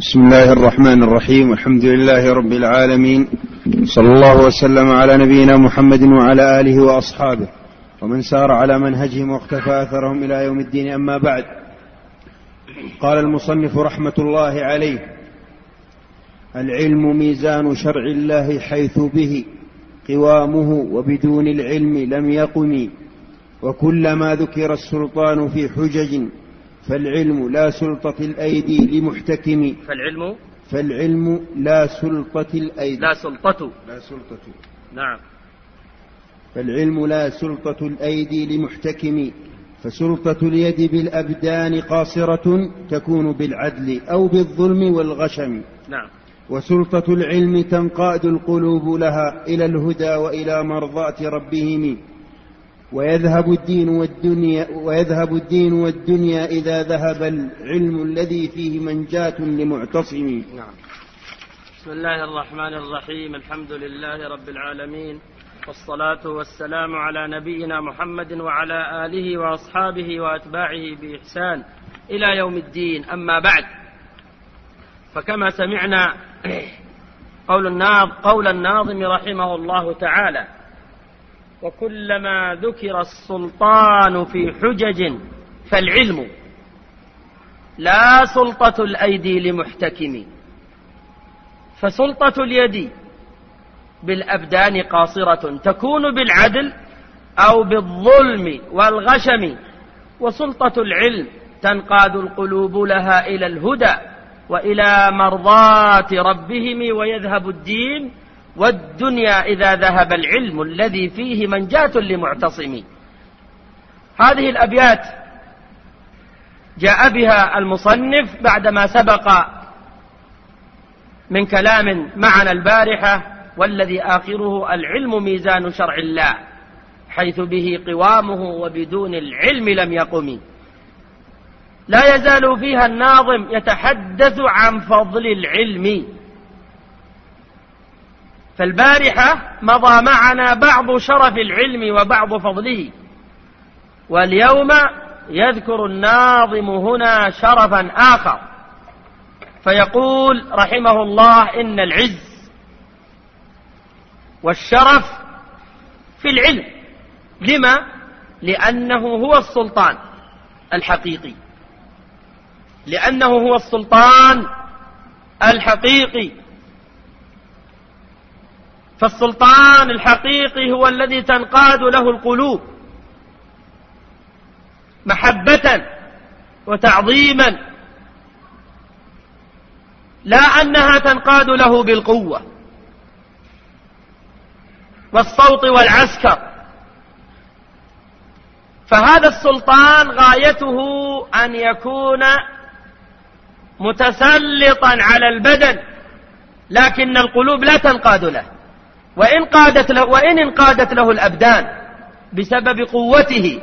بسم الله الرحمن الرحيم. والحمد لله رب العالمين. صلى الله وسلم على نبينا محمد وعلى آله وأصحابه. ومن سار على منهجهم واقتفى أثرهم إلى يوم الدين أما بعد. قال المصنف رحمة الله عليه العلم ميزان شرع الله حيث به قوامه وبدون العلم لم يقم. وكلما ذكر السلطان في حجج فالعلم لا سلطة الأيدي لمحتكم. فالعلم فالعلم لا سلطة الأيدي. لا سلطة. لا سلطة. نعم. فالعلم لا سلطة الأيدي لمحتكم. فسلطة اليد بالأبدان قاصرة تكون بالعدل أو بالظلم والغشم. نعم. وسلطة العلم تنقاد القلوب لها إلى الهدى وإلى مرضاة ربهم. ويذهب الدين والدنيا ويذهب الدين والدنيا إذا ذهب العلم الذي فيه منجاة لمعتصم. نعم. بسم الله الرحمن الرحيم. الحمد لله رب العالمين. والصلاة والسلام على نبينا محمد وعلى آله وأصحابه وأتباعه بإحسان إلى يوم الدين. أما بعد فكما سمعنا قول الناظم قول الناظم رحمه الله تعالى وكلما ذكر السلطان في حجج فالعلم لا سلطة الأيدي لمحتكم فسلطة اليد بالأبدان قاصرة تكون بالعدل أو بالظلم والغشم وسلطة العلم تنقاد القلوب لها إلى الهدى وإلى مرضاة ربهم ويذهب الدين والدنيا إذا ذهب العلم الذي فيه منجاة لمعتصم. هذه الأبيات جاء بها المصنف بعدما سبق من كلام معنا البارحة والذي آخره العلم ميزان شرع الله حيث به قوامه وبدون العلم لم يقم. لا يزال فيها الناظم يتحدث عن فضل العلم. فالبارحة مضى معنا بعض شرف العلم وبعض فضله. واليوم يذكر الناظم هنا شرفا آخر. فيقول رحمه الله إن العز والشرف في العلم. لما؟ لأنه هو السلطان الحقيقي. لأنه هو السلطان الحقيقي. فالسلطان الحقيقي هو الذي تنقاد له القلوب محبة وتعظيما لا أنها تنقاد له بالقوة والصوت والعسكر. فهذا السلطان غايته أن يكون متسلطا على البدن لكن القلوب لا تنقاد له. وإن قادت له وإن انقادت له الأبدان بسبب قوته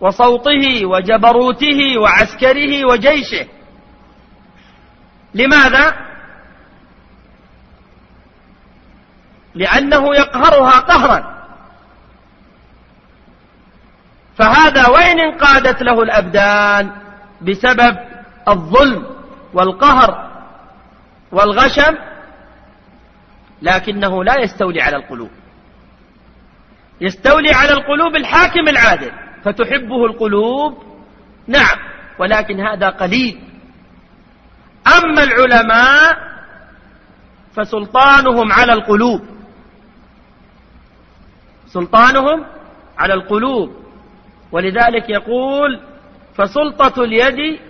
وصوته وجبروته وعسكره وجيشه. لماذا؟ لأنه يقهرها قهرا. فهذا وإن انقادت له الأبدان بسبب الظلم والقهر والغشم لكنه لا يستولي على القلوب. يستولي على القلوب الحاكم العادل. فتحبه القلوب؟ نعم ولكن هذا قليل. أما العلماء فسلطانهم على القلوب. سلطانهم على القلوب. ولذلك يقول فسلطة اليد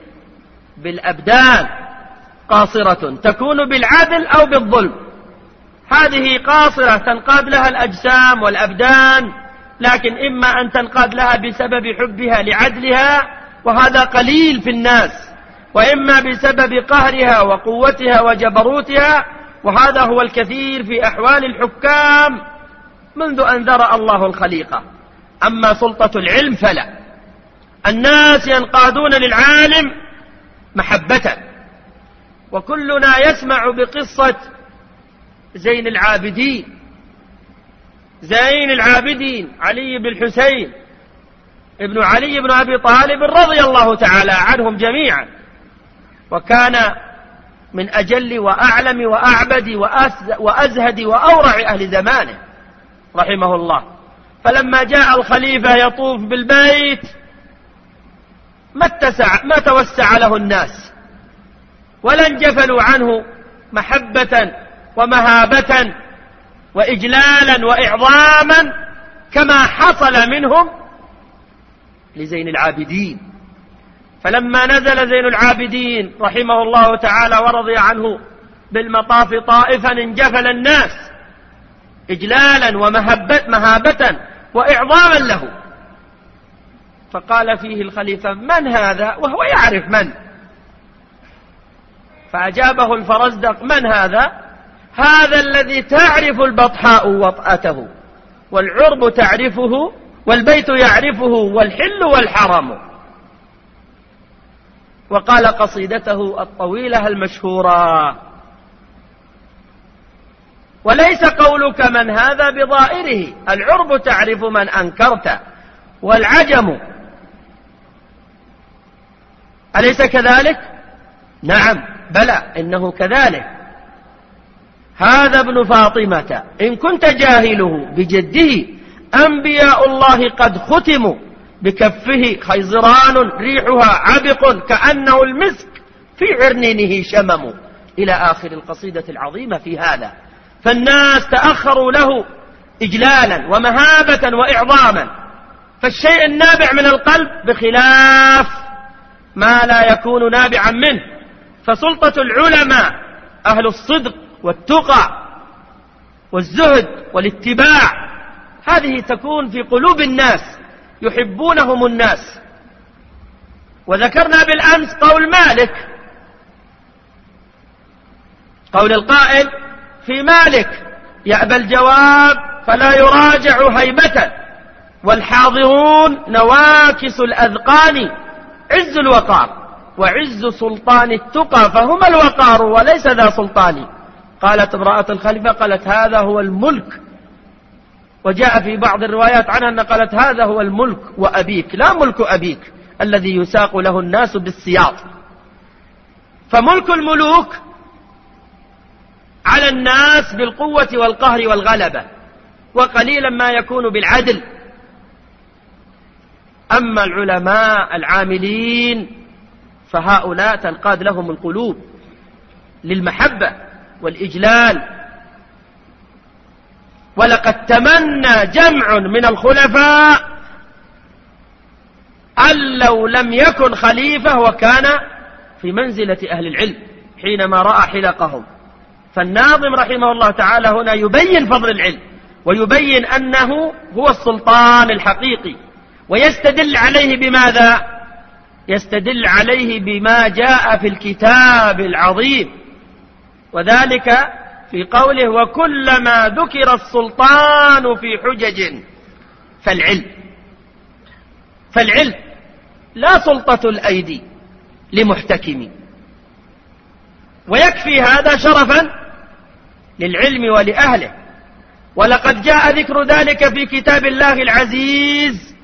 بالأبدان قاصرة تكون بالعدل أو بالظلم. هذه قاصرة تنقاد لها الأجسام والأبدان لكن إما أن تنقاد لها بسبب حبها لعدلها وهذا قليل في الناس وإما بسبب قهرها وقوتها وجبروتها وهذا هو الكثير في أحوال الحكام منذ أن ذرأ الله الخليقة أما سلطة العلم فلا. الناس ينقادون للعالم محبة وكلنا يسمع بقصة زين العابدين. زين العابدين. علي بن الحسين ابن علي بن أبي طالب رضي الله تعالى عنهم جميعا. وكان من أجل وأعلم وأعبد وأزهد وأورع أهل زمانه رحمه الله. فلما جاء الخليفة يطوف بالبيت ما اتسع ما توسع له الناس. ولا انجفلوا عنه محبة ومهابة وإجلالا وإعظاما كما حصل منهم لزين العابدين. فلما نزل زين العابدين رحمه الله تعالى ورضي عنه بالمطاف طائفا انجفل الناس إجلالا ومهبة مهابة وإعظاما له. فقال فيه الخليفة من هذا؟ وهو يعرف من. فأجابه الفرزدق من هذا؟ هذا الذي تعرف البطحاء وطأته والعرب تعرفه والبيت يعرفه والحل والحرم وقال قصيدته الطويلة المشهورة وليس قولك من هذا بضائره العرب تعرف من أنكرت والعجم. أليس كذلك؟ نعم بلى إنه كذلك. هذا ابن فاطمة. إن كنت جاهله بجده أنبياء الله قد ختموا بكفه خيزران ريحها عبق كأنه المسك في عرنينه شمم. إلى آخر القصيدة العظيمة في هذا. فالناس تأخروا له إجلالا ومهابة وإعظاما. فالشيء النابع من القلب بخلاف ما لا يكون نابعا منه. فسلطة العلماء أهل الصدق والتقى والزهد والاتباع. هذه تكون في قلوب الناس يحبونهم الناس. وذكرنا بالأمس قول مالك. قول القائل في مالك يأبى الجواب فلا يراجع هيبة. والحاضرون نواكس الأذقان عز الوقار. وعز سلطان التقى فهما الوقار وليس ذا سلطان. قالت امرأة الخليفة قالت هذا هو الملك. وجاء في بعض الروايات عنها أن قالت هذا هو الملك وأبيك. لا ملك أبيك الذي يساق له الناس بالسياط. فملك الملوك على الناس بالقوة والقهر والغلبة وقليلا ما يكون بالعدل. أما العلماء العاملين فهؤلاء تنقاد لهم القلوب للمحبة. والإجلال. ولقد تمنى جمع من الخلفاء أن لو لم يكن خليفة وكان في منزلة أهل العلم حينما رأى حلقهم. فالناظم رحمه الله تعالى هنا يبين فضل العلم ويبين أنه هو السلطان الحقيقي ويستدل عليه بماذا؟ يستدل عليه بما جاء في الكتاب العظيم. وذلك في قوله وكلما ذكر السلطان في حجج فالعلم فالعلم لا سلطة الأيدي لمحتكم. ويكفي هذا شرفا للعلم ولأهله. ولقد جاء ذكر ذلك في كتاب الله العزيز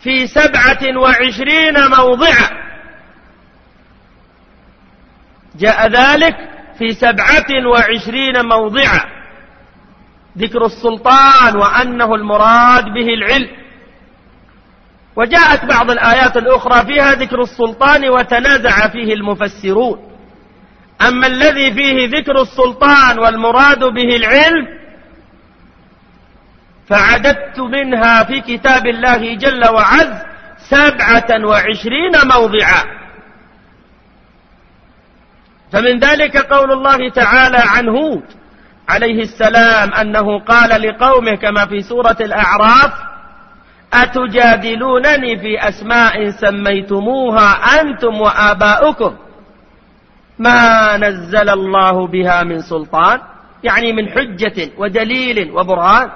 في سبعة وعشرين موضعا. جاء ذلك في سبعة وعشرين موضعا. ذكر السلطان وأنه المراد به العلم. وجاءت بعض الآيات الأخرى فيها ذكر السلطان وتنازع فيه المفسرون. أما الذي فيه ذكر السلطان والمراد به العلم فعددت منها في كتاب الله جل وعز سبعة وعشرين موضعا. فمن ذلك قول الله تعالى عن هود عليه السلام أنه قال لقومه كما في سورة الأعراف أتجادلونني في أسماء سميتموها أنتم وآباؤكم؟ ما نزل الله بها من سلطان يعني من حجة ودليل وبرهان.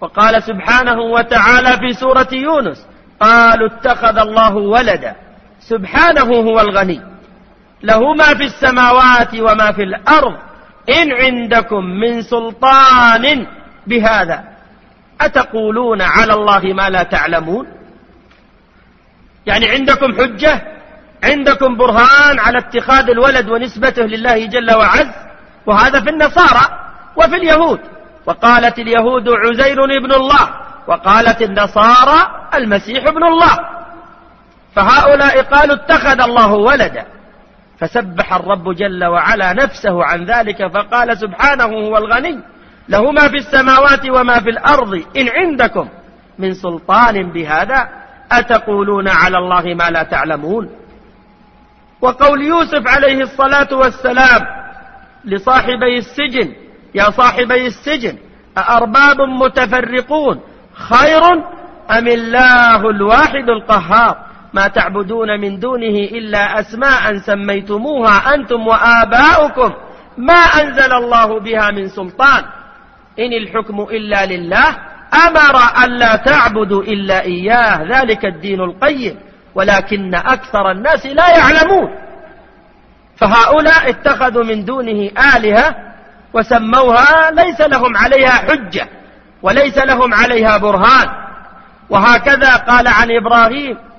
وقال سبحانه وتعالى في سورة يونس قالوا اتخذ الله ولدا سبحانه هو الغني. له ما في السماوات وما في الأرض. إن عندكم من سلطان بهذا أتقولون على الله ما لا تعلمون؟ يعني عندكم حجة عندكم برهان على اتخاذ الولد ونسبته لله جل وعز وهذا في النصارى وفي اليهود. وقالت اليهود عزير ابن الله وقالت النصارى المسيح ابن الله. فهؤلاء قالوا اتخذ الله ولدا. فسبح الرب جل وعلا نفسه عن ذلك فقال سبحانه هو الغني له ما في السماوات وما في الأرض إن عندكم من سلطان بهذا أتقولون على الله ما لا تعلمون. وقول يوسف عليه الصلاة والسلام لصاحبي السجن يا صاحبي السجن أأرباب متفرقون خير أم الله الواحد القهار؟ ما تعبدون من دونه إلا أسماء سميتموها أنتم وآباؤكم. ما أنزل الله بها من سلطان. إن الحكم إلا لله أمر ألا تعبدوا إلا إياه. ذلك الدين القيم. ولكن أكثر الناس لا يعلمون. فهؤلاء اتخذوا من دونه آلهة وسموها ليس لهم عليها حجة وليس لهم عليها برهان. وهكذا قال عن إبراهيم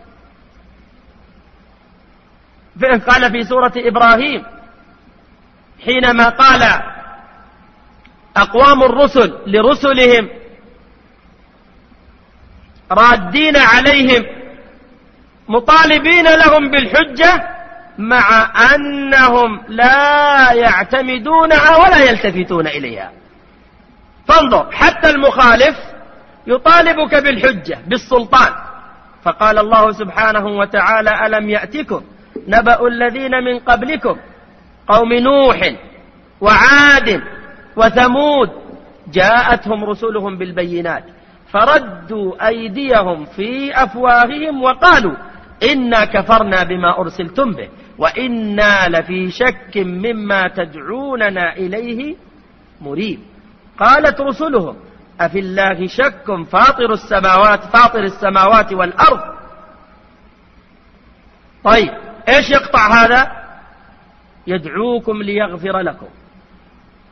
قال في سورة إبراهيم حينما قال أقوام الرسل لرسلهم رادين عليهم مطالبين لهم بالحجة مع أنهم لا يعتمدونها ولا يلتفتون إليها. فانظر حتى المخالف يطالبك بالحجة بالسلطان. فقال الله سبحانه وتعالى ألم يأتكم نبأ الذين من قبلكم قوم نوح وعاد وثمود جاءتهم رسلهم بالبينات فردوا أيديهم في أفواههم وقالوا إنا كفرنا بما أرسلتم به وإنا لفي شك مما تدعوننا إليه مريب. قالت رسلهم أفي الله شك فاطر السماوات فاطر السماوات والأرض؟ طيب. إيش يقطع هذا؟ يدعوكم ليغفر لكم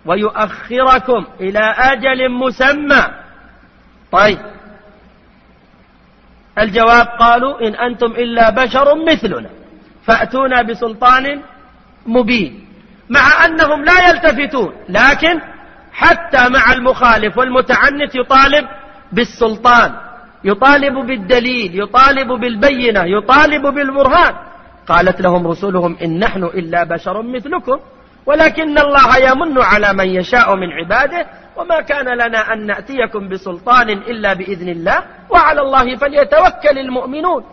ويؤخركم إلى أجل مسمى. طيب. الجواب قالوا إن أنتم إلا بشر مثلنا فأتونا بسلطان مبين مع أنهم لا يلتفتون لكن حتى مع المخالف والمتعنت يطالب بالسلطان يطالب بالدليل يطالب بالبينة يطالب بالبرهان. قالت لهم رسلهم إن نحن إلا بشر مثلكم ولكن الله يمن على من يشاء من عباده وما كان لنا أن نأتيكم بسلطان إلا بإذن الله وعلى الله فليتوكل المؤمنون.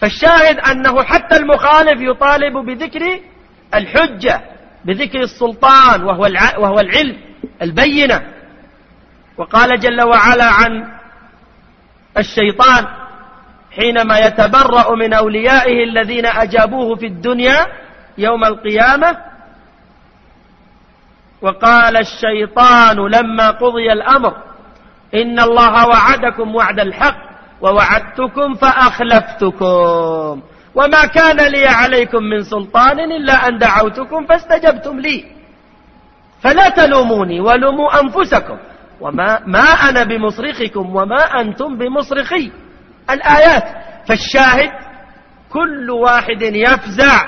فالشاهد أنه حتى المخالف يطالب بذكر الحجة بذكر السلطان وهو, وهو العلم البينة. وقال جل وعلا عن الشيطان حينما يتبرأ من أوليائه الذين أجابوه في الدنيا يوم القيامة وقال الشيطان لما قضي الأمر إن الله وعدكم وعد الحق ووعدتكم فأخلفتكم وما كان لي عليكم من سلطان إلا أن دعوتكم فاستجبتم لي فلا تلوموني ولوموا أنفسكم وما ما أنا بمصرخكم وما أنتم بمصرخي. الآيات. فالشاهد كل واحد يفزع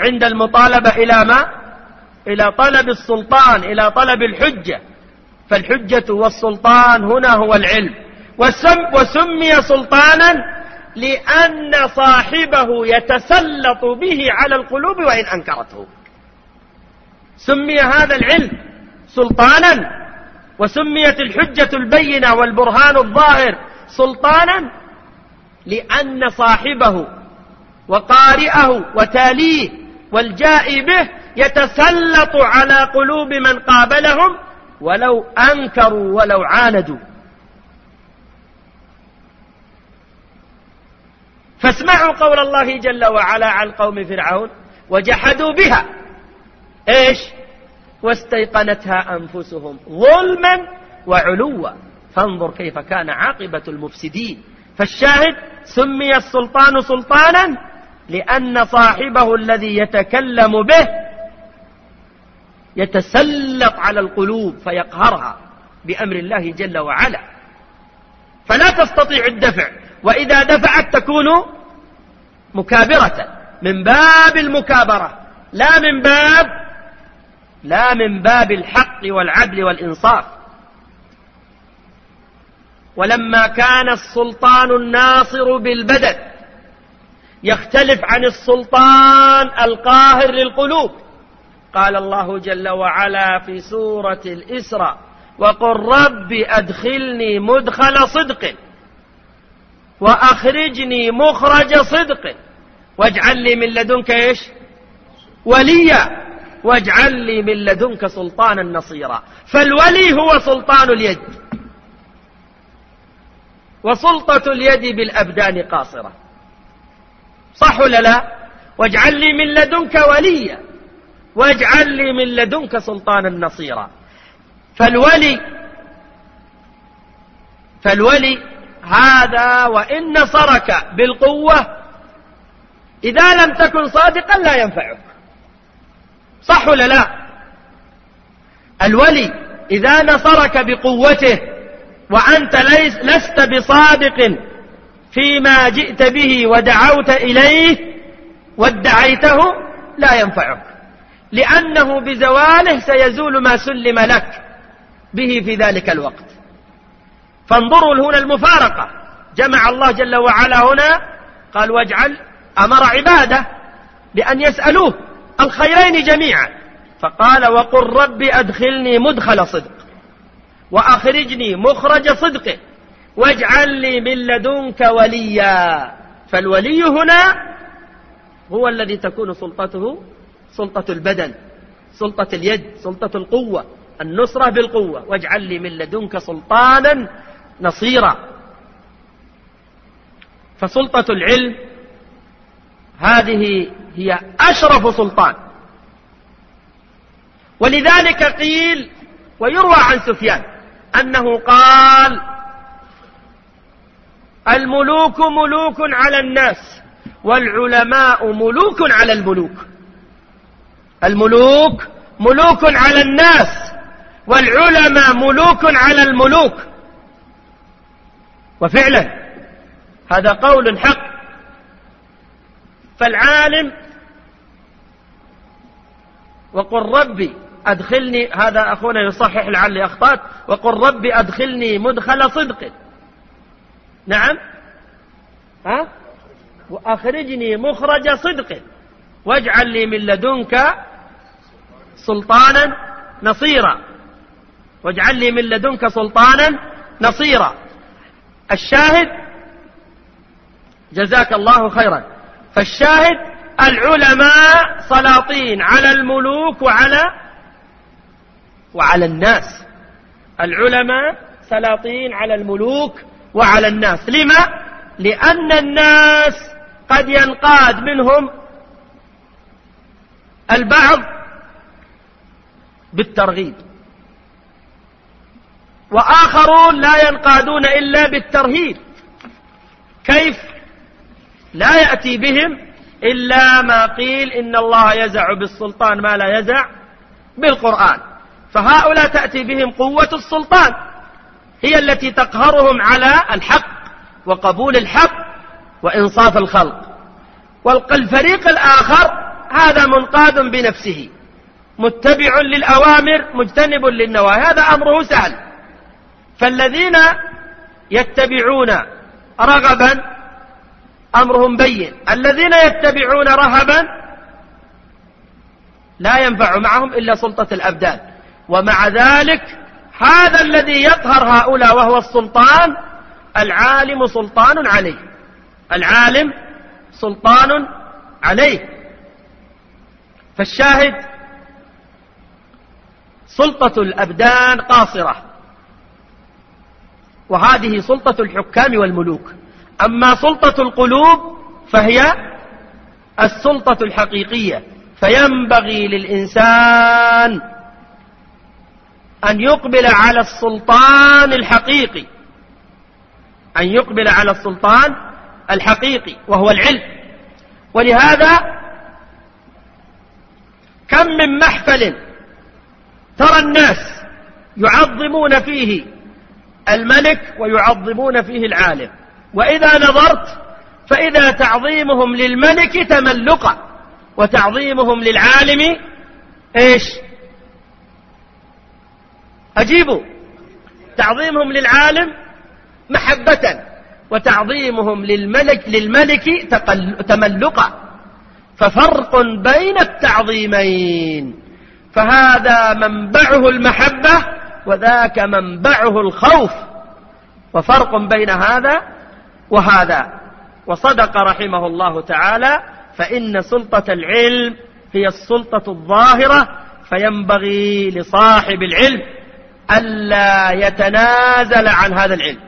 عند المطالبة إلى ما؟ إلى طلب السلطان إلى طلب الحجة. فالحجة والسلطان هنا هو العلم. وسم وسمي سلطانا لأن صاحبه يتسلط به على القلوب وإن أنكرته. سمي هذا العلم سلطانا. وسميت الحجة البينة والبرهان الظاهر. سلطانا لأن صاحبه وقارئه وتاليه والجاء به يتسلط على قلوب من قابلهم ولو أنكروا ولو عاندوا. فاسمعوا قول الله جل وعلا عن قوم فرعون وجحدوا بها. إيش؟ واستيقنتها أنفسهم ظلما وعلوا. فانظر كيف كان عاقبة المفسدين. فالشاهد سمي السلطان سلطانا لأن صاحبه الذي يتكلم به يتسلط على القلوب فيقهرها بأمر الله جل وعلا. فلا تستطيع الدفع وإذا دفعت تكون مكابرة. من باب المكابرة لا من باب لا من باب الحق والعدل والإنصاف. ولما كان السلطان الناصر بالبدن يختلف عن السلطان القاهر للقلوب قال الله جل وعلا في سورة الإسراء وقل رب أدخلني مدخل صدق وأخرجني مخرج صدق واجعل لي من لدنك إيش؟ وليا واجعل لي من لدنك سلطانا نصيرا. فالولي هو سلطان اليد. وسلطة اليد بالأبدان قاصرة. صح ولا لا؟ واجعل لي من لدنك وليا. واجعل لي من لدنك سلطانا نصيرا. فالولي فالولي هذا وإن نصرك بالقوة إذا لم تكن صادقا لا ينفعك. صح ولا لا؟ الولي إذا نصرك بقوته وأنت ليس لست بصادق فيما جئت به ودعوت إليه وادعيته لا ينفعك. لأنه بزواله سيزول ما سلم لك به في ذلك الوقت. فانظروا هنا المفارقة. جمع الله جل وعلا هنا قال واجعل أمر عباده بأن يسألوه الخيرين جميعا. فقال وقل رب أدخلني مدخل صدق. وأخرجني مخرج صدق واجعل لي من لدنك وليا. فالولي هنا هو الذي تكون سلطته سلطة البدن سلطة اليد سلطة القوة النصرة بالقوة. واجعل لي من لدنك سلطانا نصيرا. فسلطة العلم هذه هي أشرف سلطان. ولذلك قيل ويروى عن سفيان أنه قال الملوك ملوك على الناس والعلماء ملوك على الملوك. الملوك ملوك على الناس والعلماء ملوك على الملوك. وفعلا هذا قول حق. فالعالم وقل ربي أدخلني هذا أخونا يصحح لعلي أخطأت وقل ربي أدخلني مدخل صدق. نعم؟ ها؟ وأخرجني مخرج صدق. واجعل لي من لدنك سلطانا نصيرا. واجعل لي من لدنك سلطانا نصيرا. الشاهد جزاك الله خيرا. فالشاهد العلماء سلاطين على الملوك وعلى وعلى الناس. العلماء سلاطين على الملوك وعلى الناس. لما؟ لأن الناس قد ينقاد منهم البعض بالترغيب. وآخرون لا ينقادون إلا بالترهيب. كيف؟ لا يأتي بهم إلا ما قيل إن الله يزع بالسلطان ما لا يزع بالقرآن. فهؤلاء تأتي بهم قوة السلطان هي التي تقهرهم على الحق وقبول الحق وإنصاف الخلق. والفريق الآخر هذا منقاد بنفسه متبع للأوامر مجتنب للنواهي هذا أمره سهل. فالذين يتبعون رغبا أمرهم بين. الذين يتبعون رهبا لا ينفع معهم إلا سلطة الأبدان. ومع ذلك هذا الذي يقهر هؤلاء وهو السلطان العالم سلطان عليه. العالم سلطان عليه. فالشاهد سلطة الأبدان قاصرة. وهذه سلطة الحكام والملوك. أما سلطة القلوب فهي السلطة الحقيقية. فينبغي للإنسان أن يقبل على السلطان الحقيقي. أن يقبل على السلطان الحقيقي وهو العلم. ولهذا كم من محفل ترى الناس يعظمون فيه الملك ويعظمون فيه العالم. وإذا نظرت فإذا تعظيمهم للملك تملقا وتعظيمهم للعالم إيش؟ أجيبوا. تعظيمهم للعالم محبة وتعظيمهم للملك للملك تملقا ففرق بين التعظيمين. فهذا منبعه المحبة وذاك منبعه الخوف. وفرق بين هذا وهذا. وصدق رحمه الله تعالى فإن سلطة العلم هي السلطة الظاهرة فينبغي لصاحب العلم ألا يتنازل عن هذا العلم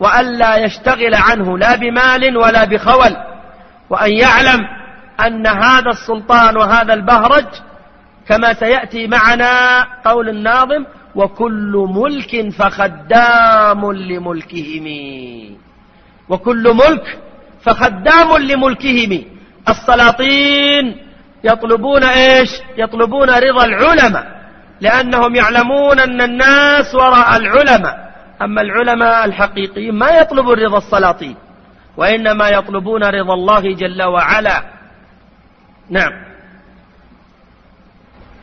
وألا يشتغل عنه لا بمال ولا بخول وأن يعلم أن هذا السلطان وهذا البهرج كما سيأتي معنا قول الناظم وكل ملك فخدام لملكهم وكل ملك فخدام لملكهم السلاطين يطلبون إيش؟ يطلبون رضا العلماء. لأنهم يعلمون أن الناس وراء العلماء. أما العلماء الحقيقيين ما يطلبون رضا السلاطين وإنما يطلبون رضا الله جل وعلا. نعم.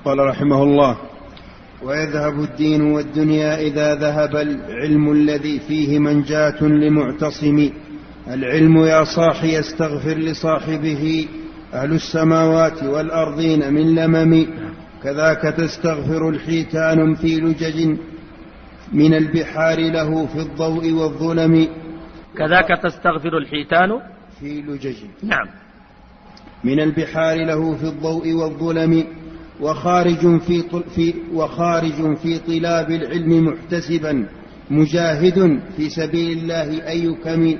قال رحمه الله ويذهب الدين والدنيا إذا ذهب العلم الذي فيه منجاة لمعتصم. العلم يا صاحي يستغفر لصاحبه أهل السماوات والأرضين من لمم. كذاك تستغفر الحيتان في لجج من البحار له في الضوء والظلم. كذاك تستغفر الحيتان في لجج. نعم. من البحار له في الضوء والظلم. وخارج في, في وخارج في طلاب العلم محتسبا مجاهد في سبيل الله أي كم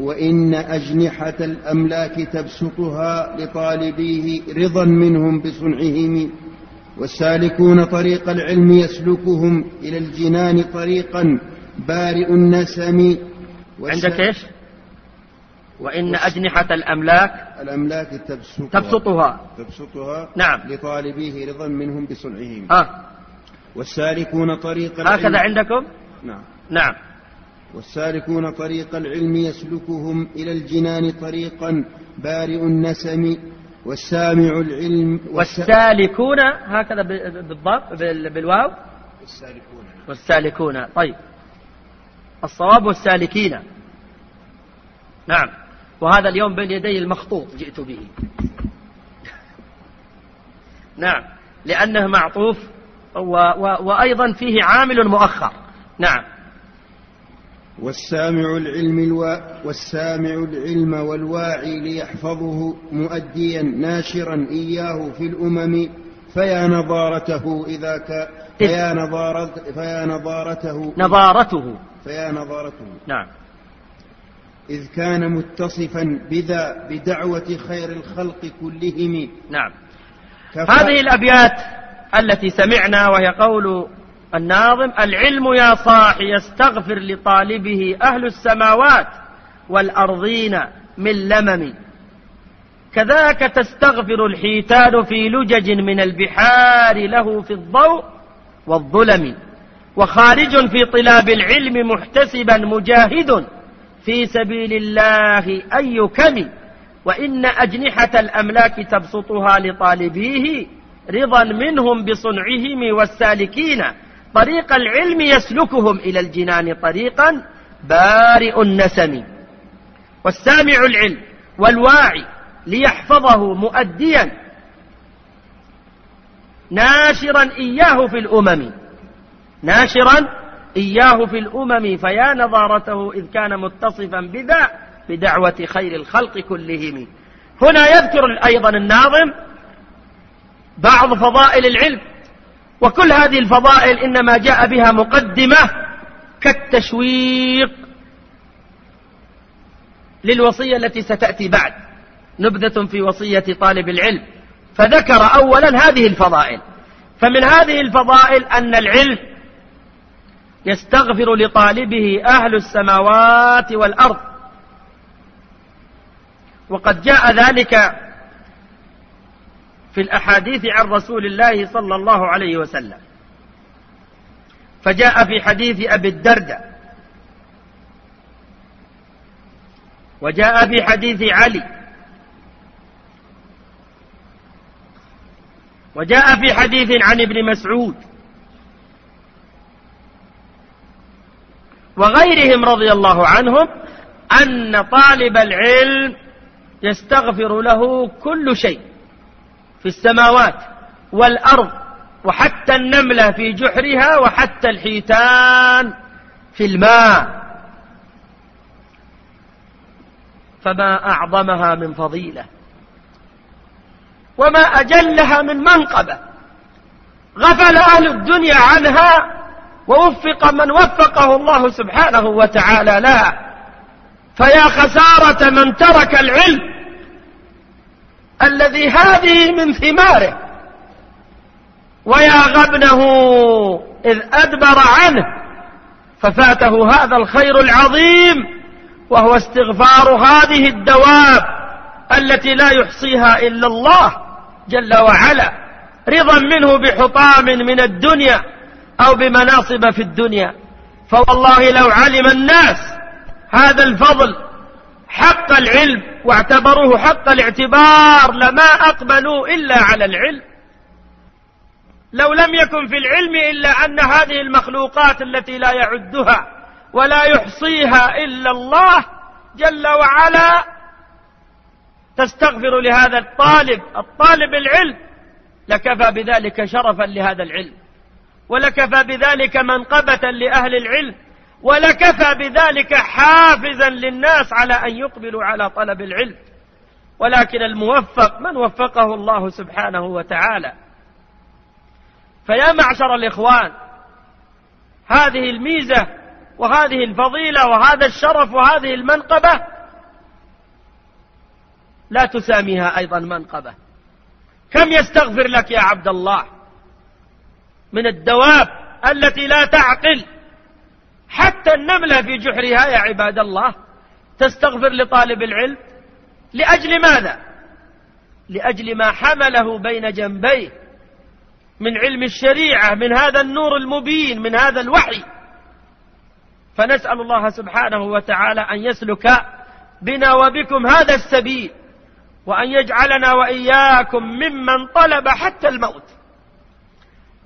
وإن أجنحة الأملاك تبسطها لطالبيه رضا منهم بصنعهم والسالكون طريق العلم يسلكهم إلى الجنان طريقا بارئ النسم. عندك إيش؟ وإن أجنحة الأملاك الأملاك تبسطها. تبسطها. تبسطها نعم. لطالبيه رضا منهم بصنعهم. آه. والسالكون طريق العلم هكذا عندكم؟ نعم. نعم. والسالكون طريق العلم يسلكهم إلى الجنان طريقا بارئ النسم والسامع العلم والسالكون هكذا بالضبط بالواو؟ والسالكون. والسالكون. طيب. الصواب والسالكين. نعم. وهذا اليوم بين يدي المخطوط جئت به. نعم. لأنه معطوف و و وأيضا فيه عامل مؤخر. نعم. والسامع العلم الوا والسامع العلم والواعي ليحفظه مؤديا ناشرا إياه في الأمم فيا نظارته إذا ك فيا نظارت فيا نظارته. نظارته. فيا نظارته. نعم. إذ كان متصفا بذا بدعوة خير الخلق كلهم. نعم. هذه الأبيات التي سمعنا وهي قول الناظم العلم يا صاح يستغفر لطالبه أهل السماوات والأرضين من لمم. كذاك تستغفر الحيتان في لجج من البحار له في الضوء والظلم. وخارج في طلاب العلم محتسبا مجاهد في سبيل الله أي كم وإن أجنحة الأملاك تبسطها لطالبيه رضا منهم بصنعهم والسالكين. طريق العلم يسلكهم إلى الجنان طريقا بارئ النسم. والسامع العلم والواعي ليحفظه مؤديا ناشرا إياه في الأمم. ناشرا إياه في الأمم فيا نظارته إذ كان متصفا بذا بدعوة خير الخلق كلهم. هنا يذكر أيضا الناظم بعض فضائل العلم. وكل هذه الفضائل إنما جاء بها مقدمة كالتشويق للوصية التي ستأتي بعد. نبذة في وصية طالب العلم. فذكر أولا هذه الفضائل. فمن هذه الفضائل أن العلم يستغفر لطالبه أهل السماوات والأرض. وقد جاء ذلك في الأحاديث عن رسول الله صلى الله عليه وسلم. فجاء في حديث أبي الدرداء. وجاء في حديث علي. وجاء في حديث عن ابن مسعود. وغيرهم رضي الله عنهم أن طالب العلم يستغفر له كل شيء. في السماوات والأرض وحتى النملة في جحرها وحتى الحيتان في الماء. فما أعظمها من فضيلة وما أجلها من منقبة. غفل أهل الدنيا عنها ووفق من وفقه الله سبحانه وتعالى لها. فيا خسارة من ترك العلم الذي هذه من ثماره. ويا غبنه إذ أدبر عنه ففاته هذا الخير العظيم وهو استغفار هذه الدواب التي لا يحصيها إلا الله جل وعلا رضا منه بحطام من الدنيا أو بمناصب في الدنيا. فوالله لو علم الناس هذا الفضل حق العلم واعتبروه حق الاعتبار لما أقبلوا إلا على العلم. لو لم يكن في العلم إلا أن هذه المخلوقات التي لا يعدها ولا يحصيها إلا الله جل وعلا تستغفر لهذا الطالب. الطالب العلم. لكفى بذلك شرفا لهذا العلم. ولكفى بذلك منقبة لأهل العلم. ولكفى بذلك حافزا للناس على أن يقبلوا على طلب العلم. ولكن الموفق من وفقه الله سبحانه وتعالى. فيا معشر الإخوان هذه الميزة وهذه الفضيلة وهذا الشرف وهذه المنقبة لا تساميها أيضا منقبة. كم يستغفر لك يا عبد الله من الدواب التي لا تعقل؟ حتى النملة في جحرها يا عباد الله تستغفر لطالب العلم. لأجل ماذا؟ لأجل ما حمله بين جنبيه من علم الشريعة من هذا النور المبين من هذا الوحي. فنسأل الله سبحانه وتعالى أن يسلك بنا وبكم هذا السبيل وأن يجعلنا وإياكم ممن طلب حتى الموت.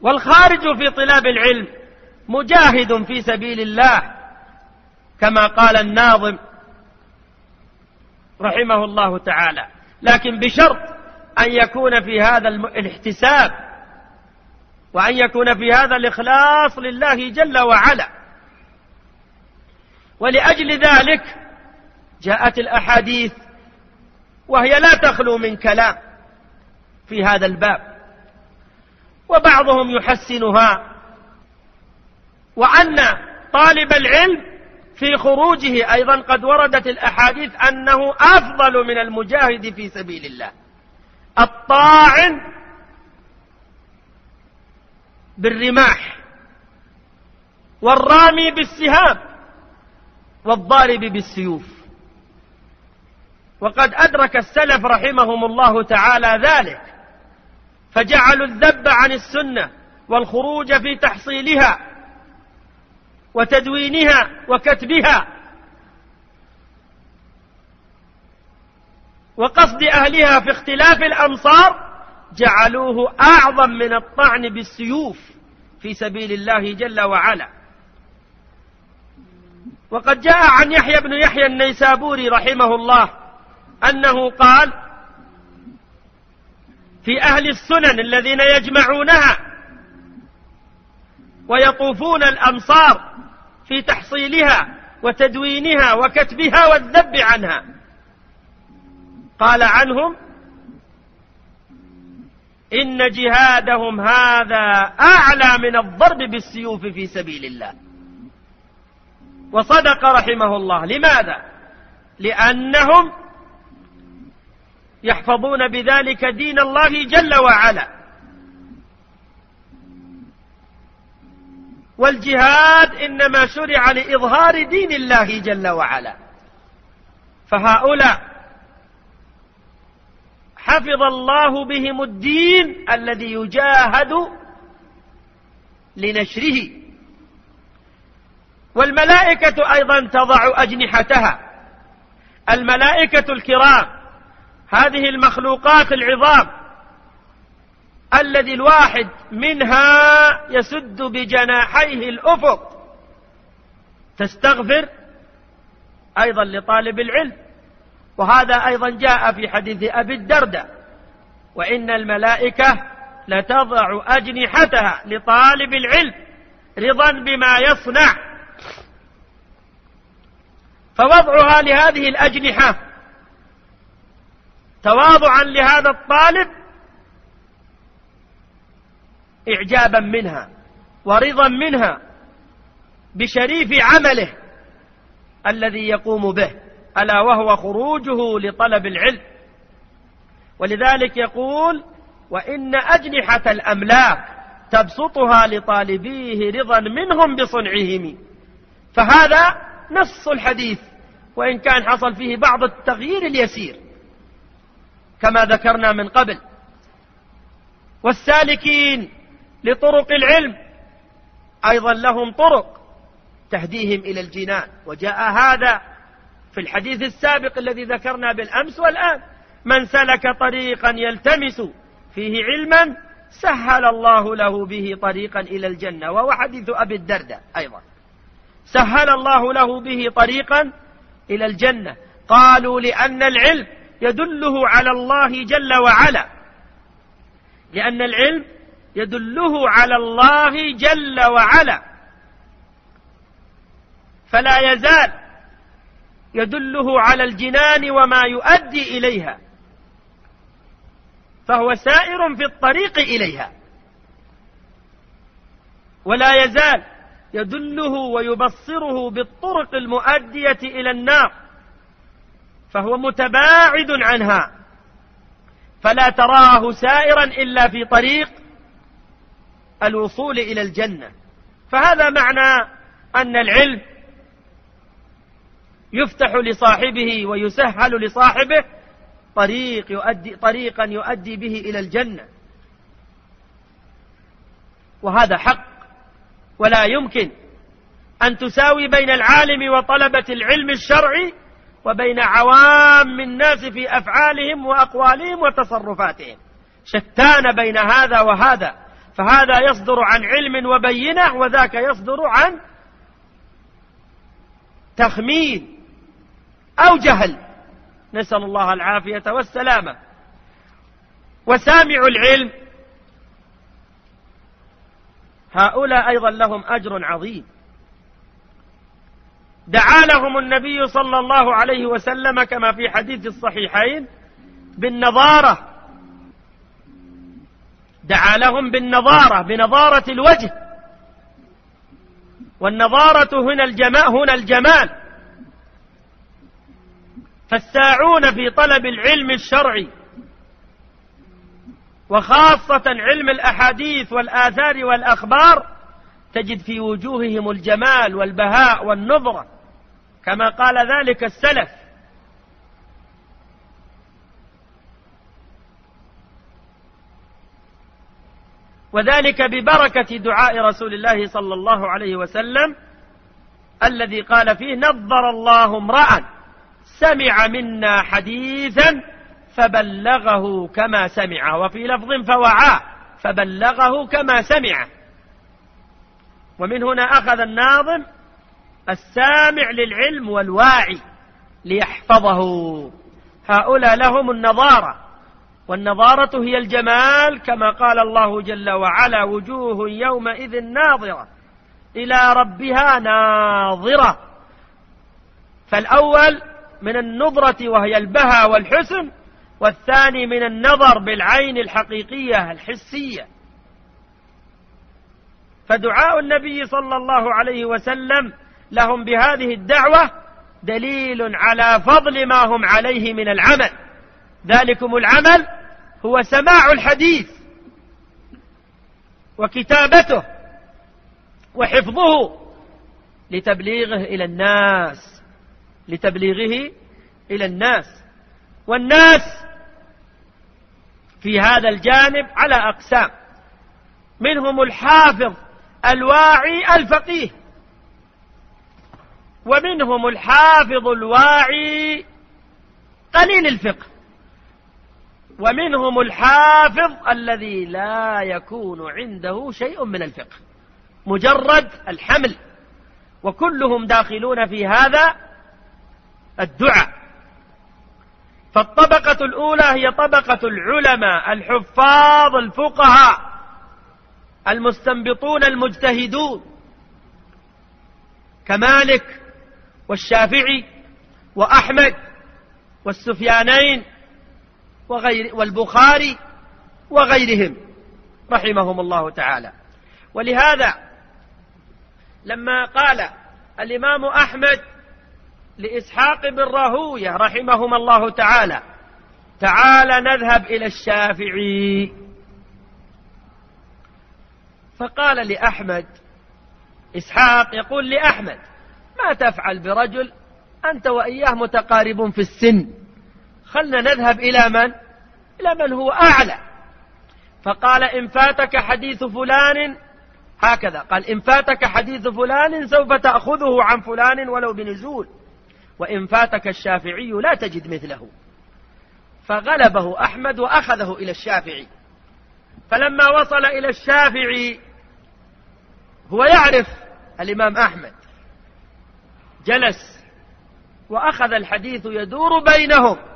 والخارج في طلاب العلم مجاهد في سبيل الله كما قال الناظم رحمه الله تعالى. لكن بشرط أن يكون في هذا الاحتساب وأن يكون في هذا الإخلاص لله جل وعلا. ولأجل ذلك جاءت الأحاديث وهي لا تخلو من كلام في هذا الباب. وبعضهم يحسنها وأن طالب العلم في خروجه أيضا قد وردت الأحاديث أنه أفضل من المجاهد في سبيل الله. الطاعن بالرماح والرامي بالسهام والضارب بالسيوف. وقد أدرك السلف رحمهم الله تعالى ذلك فجعلوا الذب عن السنة والخروج في تحصيلها وتدوينها وكتبها. وقصد أهلها في اختلاف الأمصار جعلوه أعظم من الطعن بالسيوف في سبيل الله جل وعلا. وقد جاء عن يحيى بن يحيى النيسابوري رحمه الله أنه قال في أهل السنن الذين يجمعونها ويطوفون الأمصار في تحصيلها وتدوينها وكتبها والذب عنها. قال عنهم إن جهادهم هذا أعلى من الضرب بالسيوف في سبيل الله. وصدق رحمه الله. لماذا؟ لأنهم يحفظون بذلك دين الله جل وعلا. والجهاد إنما شرع لإظهار دين الله جل وعلا. فهؤلاء حفظ الله بهم الدين الذي يجاهد لنشره. والملائكة أيضا تضع أجنحتها. الملائكة الكرام هذه المخلوقات العظام الذي الواحد منها يسد بجناحيه الأفق. تستغفر أيضا لطالب العلم. وهذا أيضا جاء في حديث أبي الدرداء. وإن الملائكة لتضع أجنحتها لطالب العلم رضا بما يصنع. فوضعها لهذه الأجنحة. تواضعا لهذا الطالب إعجابا منها ورضا منها بشريف عمله الذي يقوم به ألا وهو خروجه لطلب العلم. ولذلك يقول وإن أجنحة الأملاك تبسطها لطالبيه رضا منهم بصنعهم. فهذا نص الحديث وإن كان حصل فيه بعض التغيير اليسير كما ذكرنا من قبل. والسالكين لطرق العلم. أيضا لهم طرق تهديهم إلى الجنان. وجاء هذا في الحديث السابق الذي ذكرنا بالأمس والآن. من سلك طريقا يلتمس فيه علما سهل الله له به طريقا إلى الجنة. وهو حديث أبي الدرداء أيضا. سهل الله له به طريقا إلى الجنة. قالوا لأن العلم يدله على الله جل وعلا. لأن العلم يدله على الله جل وعلا. فلا يزال يدله على الجنان وما يؤدي إليها. فهو سائر في الطريق إليها. ولا يزال يدله ويبصره بالطرق المؤدية إلى النار. فهو متباعد عنها. فلا تراه سائرا إلا في طريق الوصول إلى الجنة. فهذا معنى أن العلم يفتح لصاحبه ويسهل لصاحبه طريق يؤدي طريقا يؤدي به إلى الجنة. وهذا حق. ولا يمكن أن تساوي بين العالم وطلبة العلم الشرعي وبين عوام الناس في أفعالهم وأقوالهم وتصرفاتهم. شتان بين هذا وهذا. فهذا يصدر عن علم وبينة وذاك يصدر عن تخمين أو جهل. نسأل الله العافية والسلامة. وسامع العلم. هؤلاء أيضا لهم أجر عظيم. دعا لهم النبي صلى الله عليه وسلم كما في حديث الصحيحين بالنظارة. دعا لهم بالنظارة بنظارة الوجه. والنظارة هنا الجمال هنا الجمال. فالساعون في طلب العلم الشرعي وخاصة علم الأحاديث والآثار والأخبار تجد في وجوههم الجمال والبهاء والنظرة كما قال ذلك السلف. وذلك ببركة دعاء رسول الله صلى الله عليه وسلم الذي قال فيه نظر الله امرأ سمع منا حديثا فبلغه كما سمعه وفي لفظ فوعاه فبلغه كما سمعه ومن هنا أخذ الناظم السامع للعلم والواعي ليحفظه. هؤلاء لهم النظارة. والنظارة هي الجمال كما قال الله جل وعلا وجوه يومئذ ناظرة إلى ربها ناظرة. فالأول من النظرة وهي البهى والحسن والثاني من النظر بالعين الحقيقية الحسية. فدعاء النبي صلى الله عليه وسلم لهم بهذه الدعوة دليل على فضل ما هم عليه من العمل. ذلكم العمل هو سماع الحديث وكتابته وحفظه لتبليغه إلى الناس لتبليغه إلى الناس. والناس في هذا الجانب على أقسام. منهم الحافظ الواعي الفقيه ومنهم الحافظ الواعي قليل الفقه. ومنهم الحافظ الذي لا يكون عنده شيء من الفقه مجرد الحمل. وكلهم داخلون في هذا الدعاء. فالطبقة الأولى هي طبقة العلماء الحفاظ الفقهاء المستنبطون المجتهدون. كمالك والشافعي وأحمد والسفيانين وغير والبخاري وغيرهم رحمهم الله تعالى. ولهذا لما قال الإمام أحمد لإسحاق بن راهوية رحمهما الله تعالى تعال نذهب إلى الشافعي. فقال لأحمد إسحاق يقول لأحمد ما تفعل برجل أنت وإياه متقارب في السن؟ خلنا نذهب إلى من؟ إلى من هو أعلى. فقال إن فاتك حديث فلان هكذا. قال إن فاتك حديث فلان سوف تأخذه عن فلان ولو بنزول. وإن فاتك الشافعي لا تجد مثله. فغلبه أحمد وأخذه إلى الشافعي. فلما وصل إلى الشافعي هو يعرف الإمام أحمد. جلس وأخذ الحديث يدور بينهم.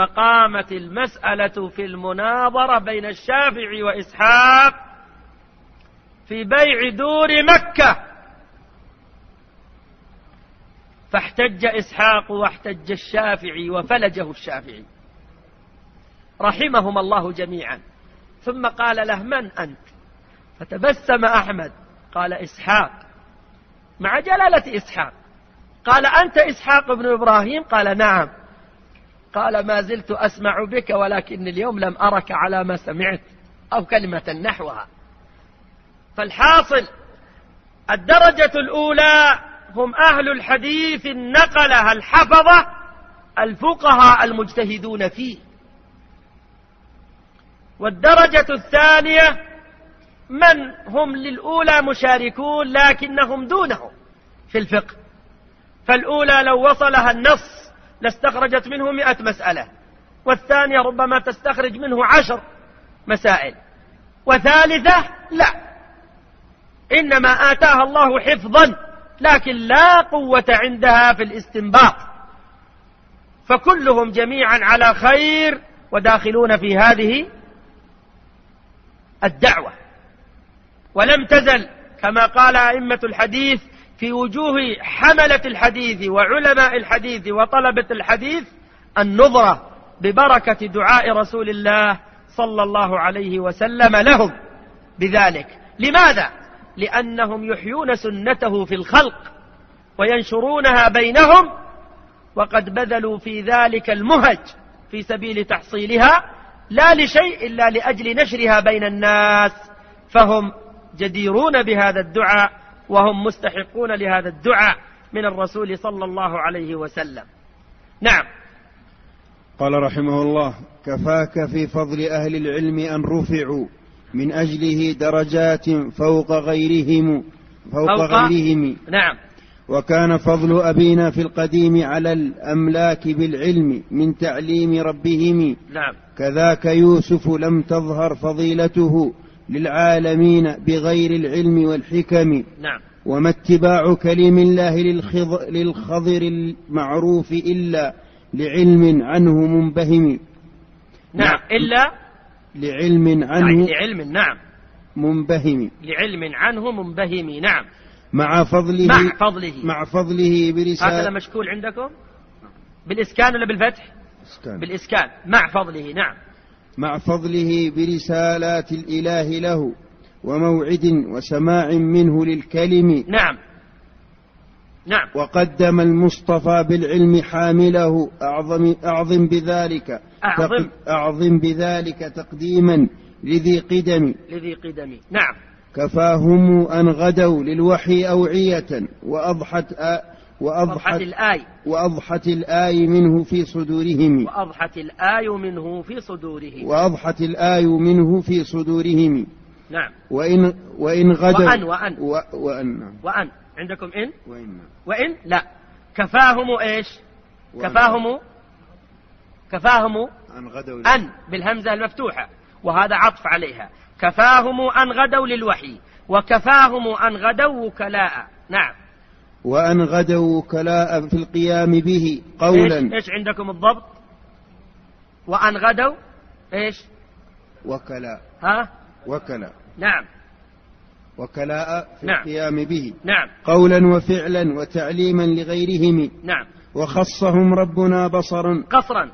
فقامت المسألة في المناظرة بين الشافعي وإسحاق في بيع دور مكة. فاحتج إسحاق واحتج الشافعي وفلجه الشافعي. رحمهما الله جميعا. ثم قال له من أنت؟ فتبسم أحمد. قال إسحاق. مع جلالة إسحاق. قال أنت إسحاق بن إبراهيم؟ قال نعم. قال ما زلت أسمع بك ولكن اليوم لم أرك على ما سمعت أو كلمة نحوها. فالحاصل الدرجة الأولى هم أهل الحديث النقلة الحفظة الفقهاء المجتهدون فيه. والدرجة الثانية من هم للأولى مشاركون لكنهم دونهم في الفقه. فالأولى لو وصلها النص لاستخرجت منه مئة مسألة والثانية ربما تستخرج منه عشر مسائل وثالثة لا. إنما آتاها الله حفظا لكن لا قوة عندها في الاستنباط. فكلهم جميعا على خير وداخلون في هذه الدعوة. ولم تزل كما قال أئمة الحديث في وجوه حملة الحديث وعلماء الحديث وطلبة الحديث النظرة ببركة دعاء رسول الله صلى الله عليه وسلم لهم بذلك. لماذا؟ لأنهم يحيون سنته في الخلق وينشرونها بينهم وقد بذلوا في ذلك المهج في سبيل تحصيلها لا لشيء إلا لأجل نشرها بين الناس فهم جديرون بهذا الدعاء وهم مستحقون لهذا الدعاء من الرسول صلى الله عليه وسلم. نعم. قال رحمه الله كفاك في فضل أهل العلم أن رفعوا من أجله درجات فوق غيرهم فوق, فوق غيرهم. نعم. وكان فضل أبينا في القديم على الأملاك بالعلم من تعليم ربهم. نعم. كذاك يوسف لم تظهر فضيلته. للعالمين بغير العلم والحكم. نعم. وما اتباع كلم الله للخضر المعروف إلا لعلم عنه منبهم. نعم. إلا لعلم عنه لعلم نعم. منبهم. لعلم عنه منبهم. نعم. مع فضله مع فضله. مع فضله برسالة هكذا مشكول عندكم؟ بالإسكان ولا بالفتح؟ إسكان. بالإسكان. مع فضله. نعم. مع فضله برسالات الإله له وموعد وسماع منه للكلم. نعم. نعم. وقدم المصطفى بالعلم حامله. أعظم, أعظم بذلك أعظم. أعظم بذلك تقديما لذي قدم. لذي قدم. نعم. كفاهم أن غدوا للوحي أوعية وأضحت آ وأضحت الآي. وأضحت الآي منه في صدورهم. وأضحت الآي منه في صدورهم. وأضحت الآي منه في صدورهم. نعم. وإن وإن غدوا وأن وأن. و وأن. وأن. عندكم إن؟ وإن. وإن؟ لا. كفاهم إيش؟ كفاهم كفاهم أن غدوا أن بالهمزة المفتوحة. وهذا عطف عليها. كفاهم أن غدوا للوحي. وكفاهم أن غدوا وكلاء نعم. وأن غدوا وكلاء في القيام به قولا. إيش, إيش عندكم الضبط؟ وأن غدوا إيش؟ وكلاء ها؟ وكلاء نعم. وكلاء في نعم. القيام به. نعم. قولا وفعلا وتعليما لغيرهم. نعم. وخصهم ربنا بصرا. قصرا.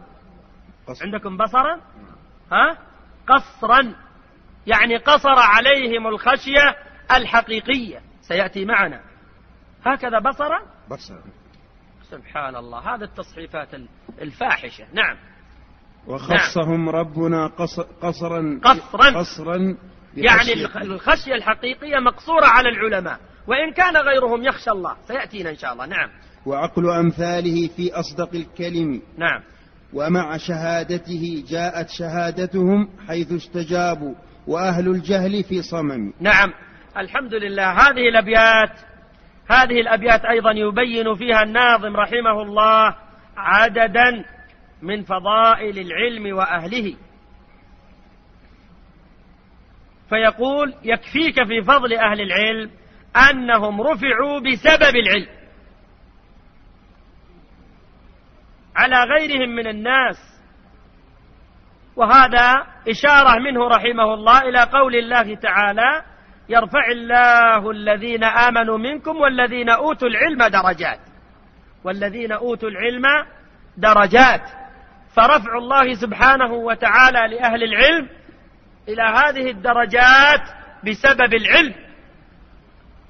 قصر. عندكم بصرا؟ ها؟ قصرا. يعني قصر عليهم الخشية الحقيقية. سيأتي معنا. هكذا بصرا بصرا سبحان الله هذا التصحيفات الفاحشة. نعم. وخصهم ربنا قص- قصرا قصرا. قصرا يعني. الخشية الحقيقية مقصورة على العلماء. وإن كان غيرهم يخشى الله سيأتينا إن شاء الله. نعم. وعقل أمثاله في أصدق الكلم. نعم. ومع شهادته جاءت شهادتهم حيث استجابوا وأهل الجهل في صمم. نعم. الحمد لله هذه الأبيات هذه الأبيات أيضا يبين فيها الناظم رحمه الله عددا من فضائل العلم وأهله. فيقول يكفيك في فضل أهل العلم أنهم رفعوا بسبب العلم. على غيرهم من الناس. وهذا إشارة منه رحمه الله إلى قول الله تعالى يرفع الله الذين آمنوا منكم والذين أوتوا العلم درجات. والذين أوتوا العلم درجات. فرفع الله سبحانه وتعالى لأهل العلم إلى هذه الدرجات بسبب العلم.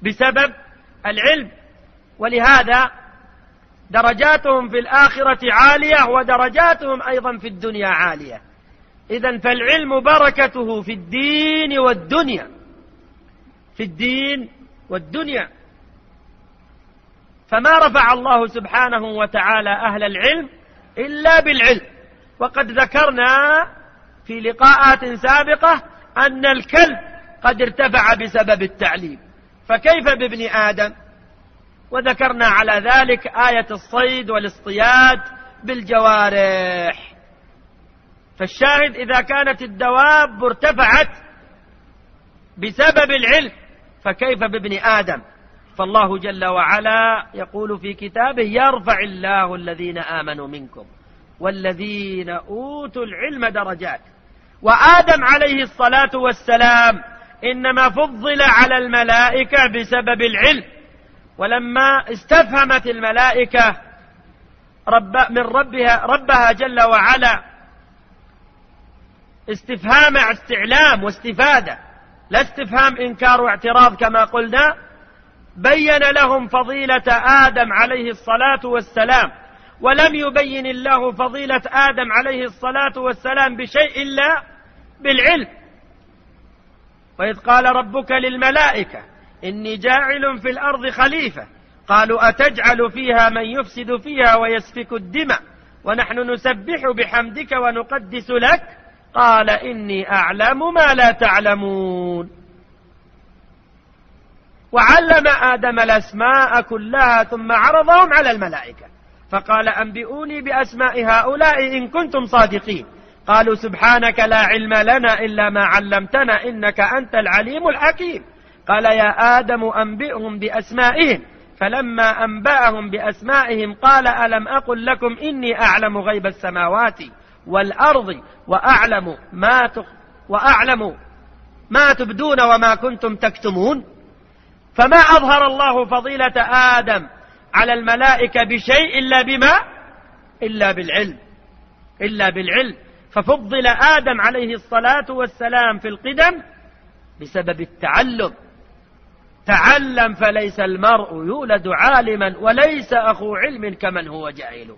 بسبب العلم. ولهذا درجاتهم في الآخرة عالية ودرجاتهم أيضا في الدنيا عالية. إذا فالعلم بركته في الدين والدنيا. في الدين والدنيا. فما رفع الله سبحانه وتعالى أهل العلم إلا بالعلم. وقد ذكرنا في لقاءات سابقة أن الكلب قد ارتفع بسبب التعليم. فكيف بابن آدم؟ وذكرنا على ذلك آية الصيد والاصطياد بالجوارح. فالشاهد إذا كانت الدواب ارتفعت بسبب العلم فكيف بابن آدم؟ فالله جل وعلا يقول في كتابه يرفع الله الذين آمنوا منكم والذين أوتوا العلم درجات. وآدم عليه الصلاة والسلام إنما فضل على الملائكة بسبب العلم. ولما استفهمت الملائكة رب من ربها ربها جل وعلا استفهام استعلام واستفادة لا استفهام إنكار واعتراض كما قلنا. بين لهم فضيلة آدم عليه الصلاة والسلام ولم يبين الله فضيلة آدم عليه الصلاة والسلام بشيء إلا بالعلم. وإذ قال ربك للملائكة إني جاعل في الأرض خليفة. قالوا أتجعل فيها من يفسد فيها ويسفك الدماء؟ ونحن نسبح بحمدك ونقدس لك قال إني أعلم ما لا تعلمون. وعلم آدم الأسماء كلها ثم عرضهم على الملائكة. فقال أنبئوني بأسماء هؤلاء إن كنتم صادقين. قالوا سبحانك لا علم لنا إلا ما علمتنا إنك أنت العليم الحكيم. قال يا آدم أنبئهم بأسمائهم. فلما أنبأهم بأسمائهم قال ألم أقل لكم إني أعلم غيب السماوات والأرض وأعلم ما تخ وأعلم ما تبدون وما كنتم تكتمون. فما أظهر الله فضيلة آدم على الملائكة بشيء إلا بما إلا بالعلم إلا بالعلم. ففضل آدم عليه الصلاة والسلام في القدم بسبب التعلم. تعلم فليس المرء يولد عالما وليس أخو علم كمن هو جاهل.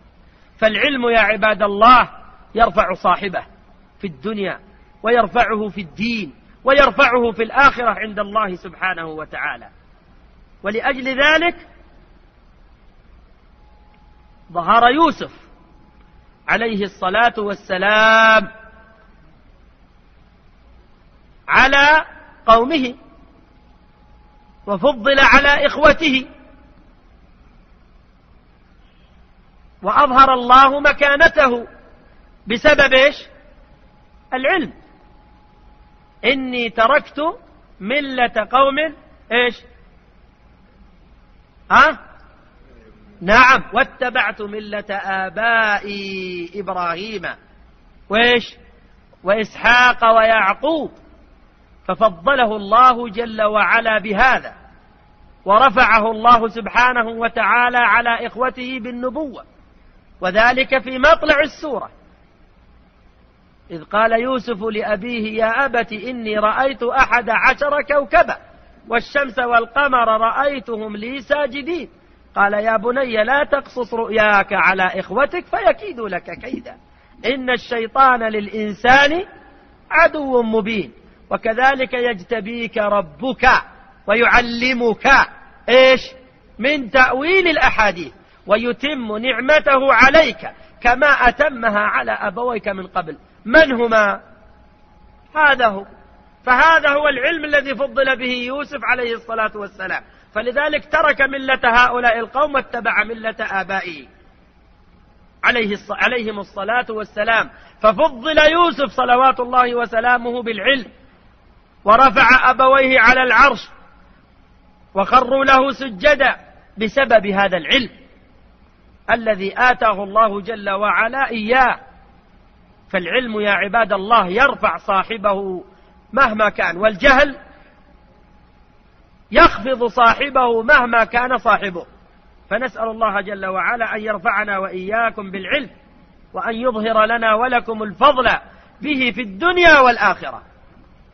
فالعلم يا عباد الله يرفع صاحبه في الدنيا ويرفعه في الدين ويرفعه في الآخرة عند الله سبحانه وتعالى. ولأجل ذلك ظهر يوسف عليه الصلاة والسلام على قومه وفضل على إخوته. وأظهر الله مكانته بسبب إيش؟ العلم. إني تركت ملة قوم إيش؟ ها؟ نعم واتبعت ملة آبائي إبراهيم. وإيش؟ وإسحاق ويعقوب. ففضله الله جل وعلا بهذا. ورفعه الله سبحانه وتعالى على إخوته بالنبوة. وذلك في مطلع السورة. إذ قال يوسف لأبيه يا أبت إني رأيت أحد عشر كوكبا والشمس والقمر رأيتهم لي ساجدين. قال يا بني لا تقصص رؤياك على إخوتك فيكيدوا لك كيدا. إن الشيطان للإنسان عدو مبين وكذلك يجتبيك ربك ويعلمك إيش؟ من تأويل الأحاديث ويتم نعمته عليك كما أتمها على أبويك من قبل. من هما؟ هذا هو. فهذا هو العلم الذي فضل به يوسف عليه الصلاة والسلام. فلذلك ترك ملة هؤلاء القوم واتبع ملة آبائه عليه عليهم الصلاة والسلام. ففضل يوسف صلوات الله وسلامه بالعلم. ورفع أبويه على العرش. وخروا له سجدا بسبب هذا العلم الذي آتاه الله جل وعلا إياه. فالعلم يا عباد الله يرفع صاحبه مهما كان والجهل يخفض صاحبه مهما كان صاحبه. فنسأل الله جل وعلا أن يرفعنا وإياكم بالعلم وأن يظهر لنا ولكم الفضل به في الدنيا والآخرة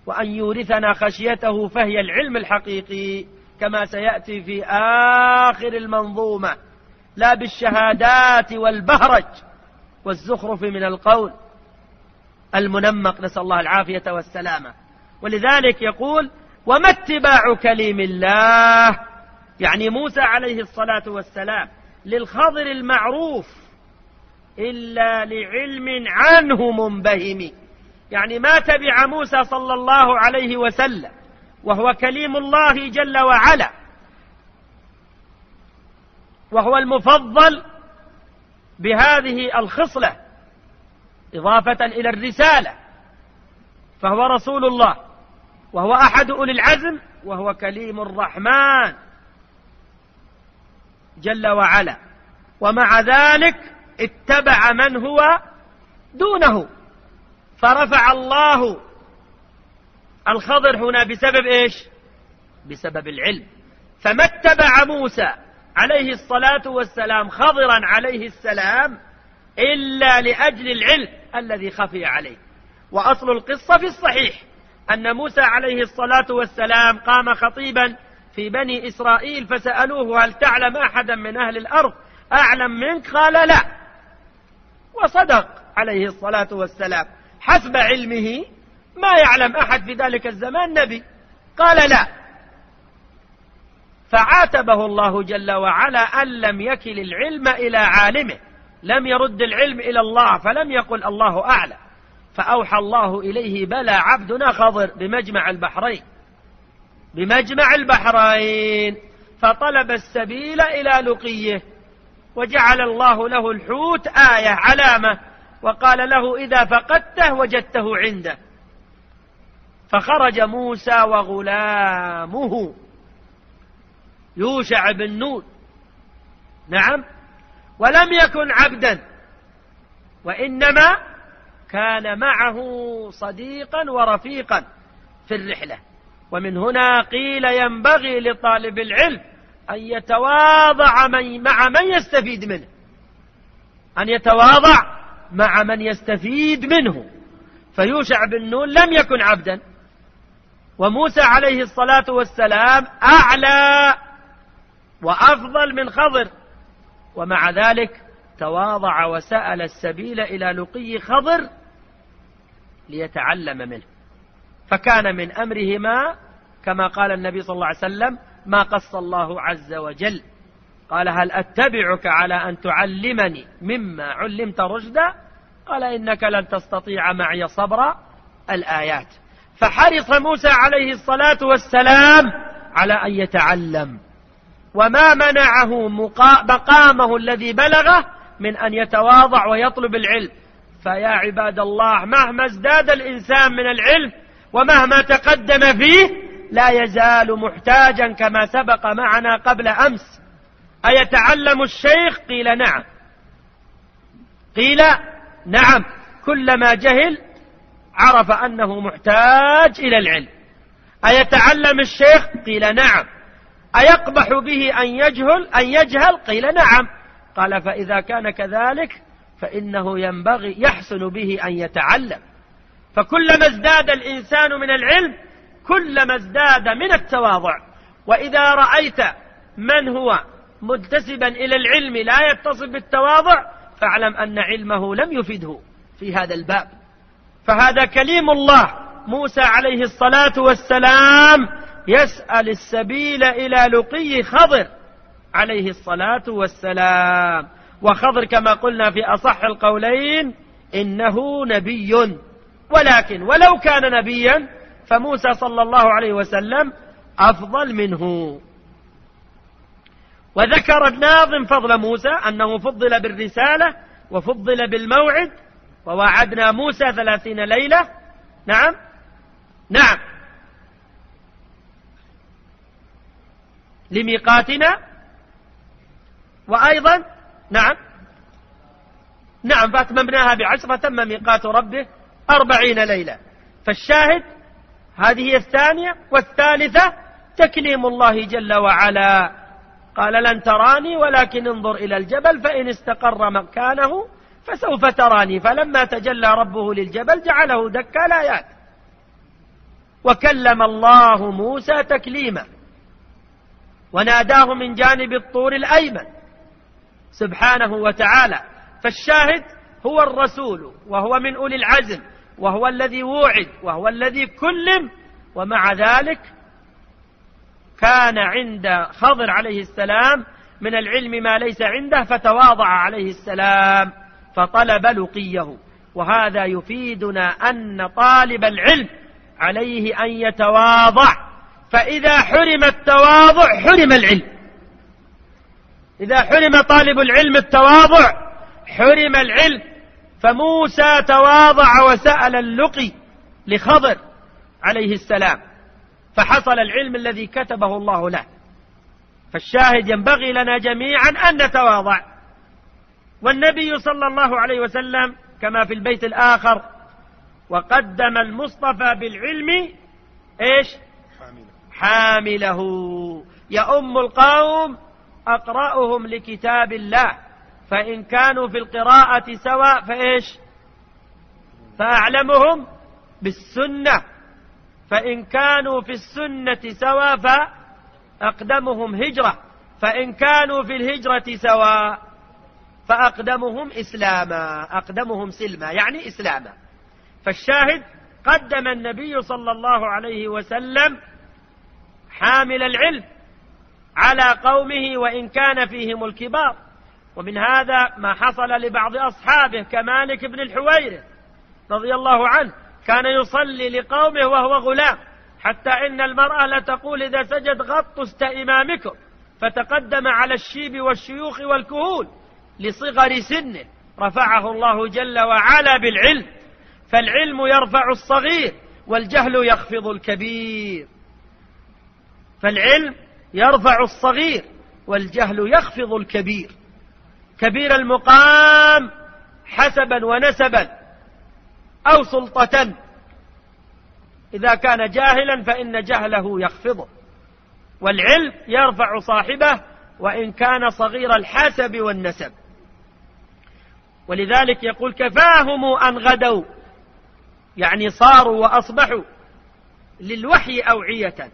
وأن يورثنا خشيته فهي العلم الحقيقي كما سيأتي في آخر المنظومة. لا بالشهادات والبهرج والزخرف من القول المنمق نسأل الله العافية والسلامة. ولذلك يقول وما اتباع كليم الله؟ يعني موسى عليه الصلاة والسلام للخضر المعروف إلا لعلم عنه منبهم. يعني ما تبع موسى صلى الله عليه وسلم وهو كليم الله جل وعلا وهو المفضل بهذه الخصلة. إضافة إلى الرسالة فهو رسول الله وهو أحد أولي العزم وهو كليم الرحمن جل وعلا. ومع ذلك اتبع من هو دونه. فرفع الله الخضر هنا بسبب إيش؟ بسبب العلم. فما اتبع موسى عليه الصلاة والسلام خضرا عليه السلام إلا لأجل العلم الذي خفي عليه. وأصل القصة في الصحيح أن موسى عليه الصلاة والسلام قام خطيبا في بني إسرائيل فسألوه هل تعلم أحدا من أهل الأرض؟ أعلم منك؟ قال لا. وصدق عليه الصلاة والسلام. حسب علمه ما يعلم أحد في ذلك الزمان نبي. قال لا. فعاتبه الله جل وعلا أن لم يكل العلم إلى عالمه. لم يرد العلم إلى الله فلم يقل الله أعلم فأوحى الله إليه بلى عبدنا خضر بمجمع البحرين. بمجمع البحرين. فطلب السبيل إلى لقيه وجعل الله له الحوت آية علامة وقال له إذا فقدته وجدته عنده. فخرج موسى وغلامه. يوشع بن نون. نعم. ولم يكن عبدا. وإنما كان معه صديقا ورفيقا في الرحلة. ومن هنا قيل ينبغي لطالب العلم أن يتواضع من مع من يستفيد منه. أن يتواضع مع من يستفيد منه. فيوشع بن نون لم يكن عبدا. وموسى عليه الصلاة والسلام أعلى وأفضل من خضر. ومع ذلك تواضع وسأل السبيل إلى لقي خضر ليتعلم منه. فكان من أمرهما كما قال النبي صلى الله عليه وسلم ما قص الله عز وجل قال هل أتبعك على أن تعلمني مما علمت رشدا؟ قال إنك لن تستطيع معي صبرا الآيات فحرص موسى عليه الصلاة والسلام على أن يتعلم. وما منعه مقامه الذي بلغه من أن يتواضع ويطلب العلم. فيا عباد الله مهما ازداد الإنسان من العلم ومهما تقدم فيه لا يزال محتاجا كما سبق معنا قبل أمس. أيتعلم الشيخ؟ قيل نعم. قيل نعم. كلما جهل عرف أنه محتاج إلى العلم. أيتعلم الشيخ؟ قيل نعم. أيقبح به أن يجهل أن يجهل؟ قيل نعم. قال فإذا كان كذلك فإنه ينبغي يحسن به أن يتعلم. فكلما ازداد الإنسان من العلم كلما ازداد من التواضع. وإذا رأيت من هو منتسبا إلى العلم لا يتصف بالتواضع فاعلم أن علمه لم يفده في هذا الباب. فهذا كليم الله موسى عليه الصلاة والسلام يسأل السبيل إلى لقي خضر عليه الصلاة والسلام. وخضر كما قلنا في أصح القولين إنه نبي. ولكن ولو كان نبيا فموسى صلى الله عليه وسلم أفضل منه. وذكر الناظم فضل موسى أنه فضل بالرسالة وفضل بالموعد ووعدنا موسى ثلاثين ليلة. نعم؟ نعم. لميقاتنا. وأيضا نعم. نعم فأتممناها بعشرة تم ميقات ربه أربعين ليلة. فالشاهد هذه الثانية والثالثة تكليم الله جل وعلا. قال لن تراني ولكن انظر إلى الجبل فإن استقر مكانه فسوف تراني. فلما تجلى ربه للجبل جعله دكا لا يات وكلم الله موسى تكليما. وناداه من جانب الطور الأيمن سبحانه وتعالى. فالشاهد هو الرسول وهو من أولي العزم وهو الذي وعد وهو الذي كلم ومع ذلك كان عند خضر عليه السلام من العلم ما ليس عنده فتواضع عليه السلام فطلب لقيه. وهذا يفيدنا أن طالب العلم عليه أن يتواضع. فإذا حرم التواضع حرم العلم. إذا حرم طالب العلم التواضع حرم العلم. فموسى تواضع وسأل اللقي لخضر عليه السلام. فحصل العلم الذي كتبه الله له. فالشاهد ينبغي لنا جميعا أن نتواضع. والنبي صلى الله عليه وسلم كما في البيت الآخر وقدم المصطفى بالعلم إيش؟ حامله. يؤم القوم أقرأهم لكتاب الله. فإن كانوا في القراءة سواء فإيش؟ فأعلمهم بالسنة. فإن كانوا في السنة سواء فأقدمهم هجرة. فإن كانوا في الهجرة سواء فأقدمهم إسلاما. أقدمهم سلما يعني إسلاما. فالشاهد قدم النبي صلى الله عليه وسلم حامل العلم على قومه وإن كان فيهم الكبار. ومن هذا ما حصل لبعض أصحابه كمالك بن الحويرث رضي الله عنه كان يصلي لقومه وهو غلام حتى إن المرأة لتقول إذا سجد غطست إمامكم فتقدم على الشيب والشيوخ والكهول لصغر سنه. رفعه الله جل وعلا بالعلم. فالعلم يرفع الصغير والجهل يخفض الكبير. فالعلم يرفع الصغير والجهل يخفض الكبير. كبير المقام حسبا ونسبا أو سلطة. إذا كان جاهلا فإن جهله يخفضه. والعلم يرفع صاحبه وإن كان صغير الحسب والنسب. ولذلك يقول كفاهم أن غدوا. يعني صاروا وأصبحوا للوحي أوعية.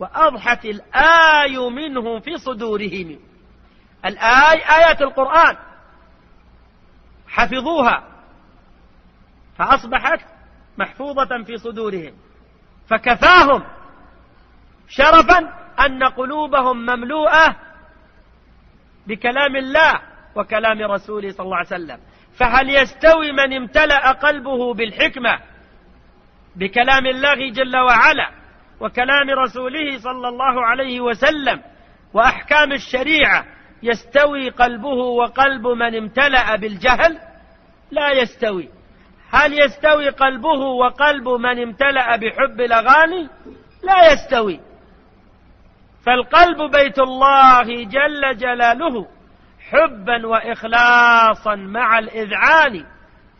وأضحت الآي منه في صدورهم. الآي آيات القرآن. حفظوها. فأصبحت محفوظة في صدورهم. فكفاهم شرفا أن قلوبهم مملوءة بكلام الله وكلام رسوله صلى الله عليه وسلم. فهل يستوي من امتلأ قلبه بالحكمة؟ بكلام الله جل وعلا. وكلام رسوله صلى الله عليه وسلم وأحكام الشريعة يستوي قلبه وقلب من امتلأ بالجهل لا يستوي. هل يستوي قلبه وقلب من امتلأ بحب الأغاني؟ لا يستوي. فالقلب بيت الله جل جلاله حبا وإخلاصا مع الإذعان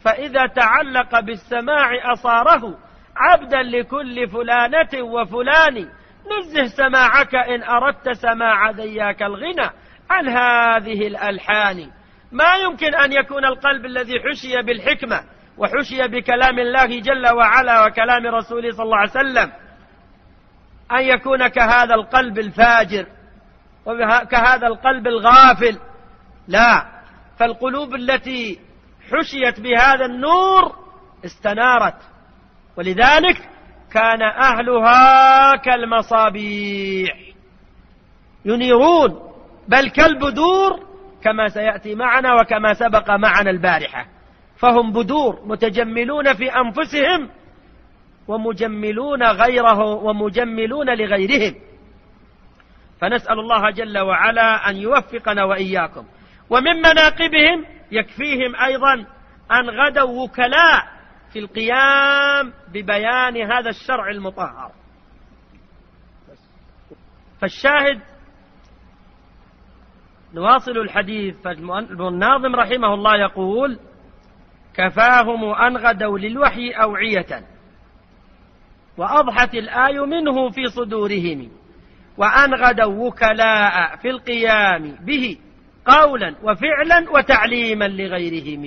فإذا تعلق بالسماع أصاره عبدا لكل فلانة وفلان. نزه سماعك إن أردت سماع ذياك الغنى عن هذه الألحان. ما يمكن أن يكون القلب الذي حشي بالحكمة وحشي بكلام الله جل وعلا وكلام رسوله صلى الله عليه وسلم أن يكون كهذا القلب الفاجر وكهذا القلب الغافل. لا فالقلوب التي حشيت بهذا النور استنارت. ولذلك كان أهلها كالمصابيح. ينيرون بل كالبدور كما سيأتي معنا وكما سبق معنا البارحة. فهم بدور متجملون في أنفسهم ومجملون غيره ومجملون لغيرهم. فنسأل الله جل وعلا أن يوفقنا وإياكم. ومن مناقبهم يكفيهم أيضا أن غدوا وكلاء في القيام ببيان هذا الشرع المطهر. فالشاهد نواصل الحديث فالناظم رحمه الله يقول كفاهم أن غدوا للوحي أوعية وأضحت الآي منه في صدورهم وأن غدوا وكلاء في القيام به قولا وفعلا وتعليما لغيرهم.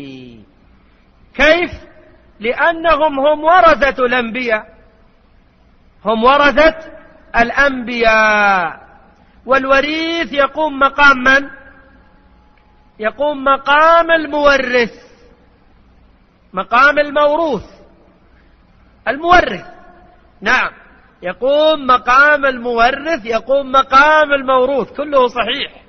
كيف؟ لأنهم هم ورثة الأنبياء. هم ورثة الأنبياء. والوريث يقوم مقام من؟ يقوم مقام المورث. مقام الموروث. المورث. نعم. يقوم مقام المورث يقوم مقام الموروث. كله صحيح.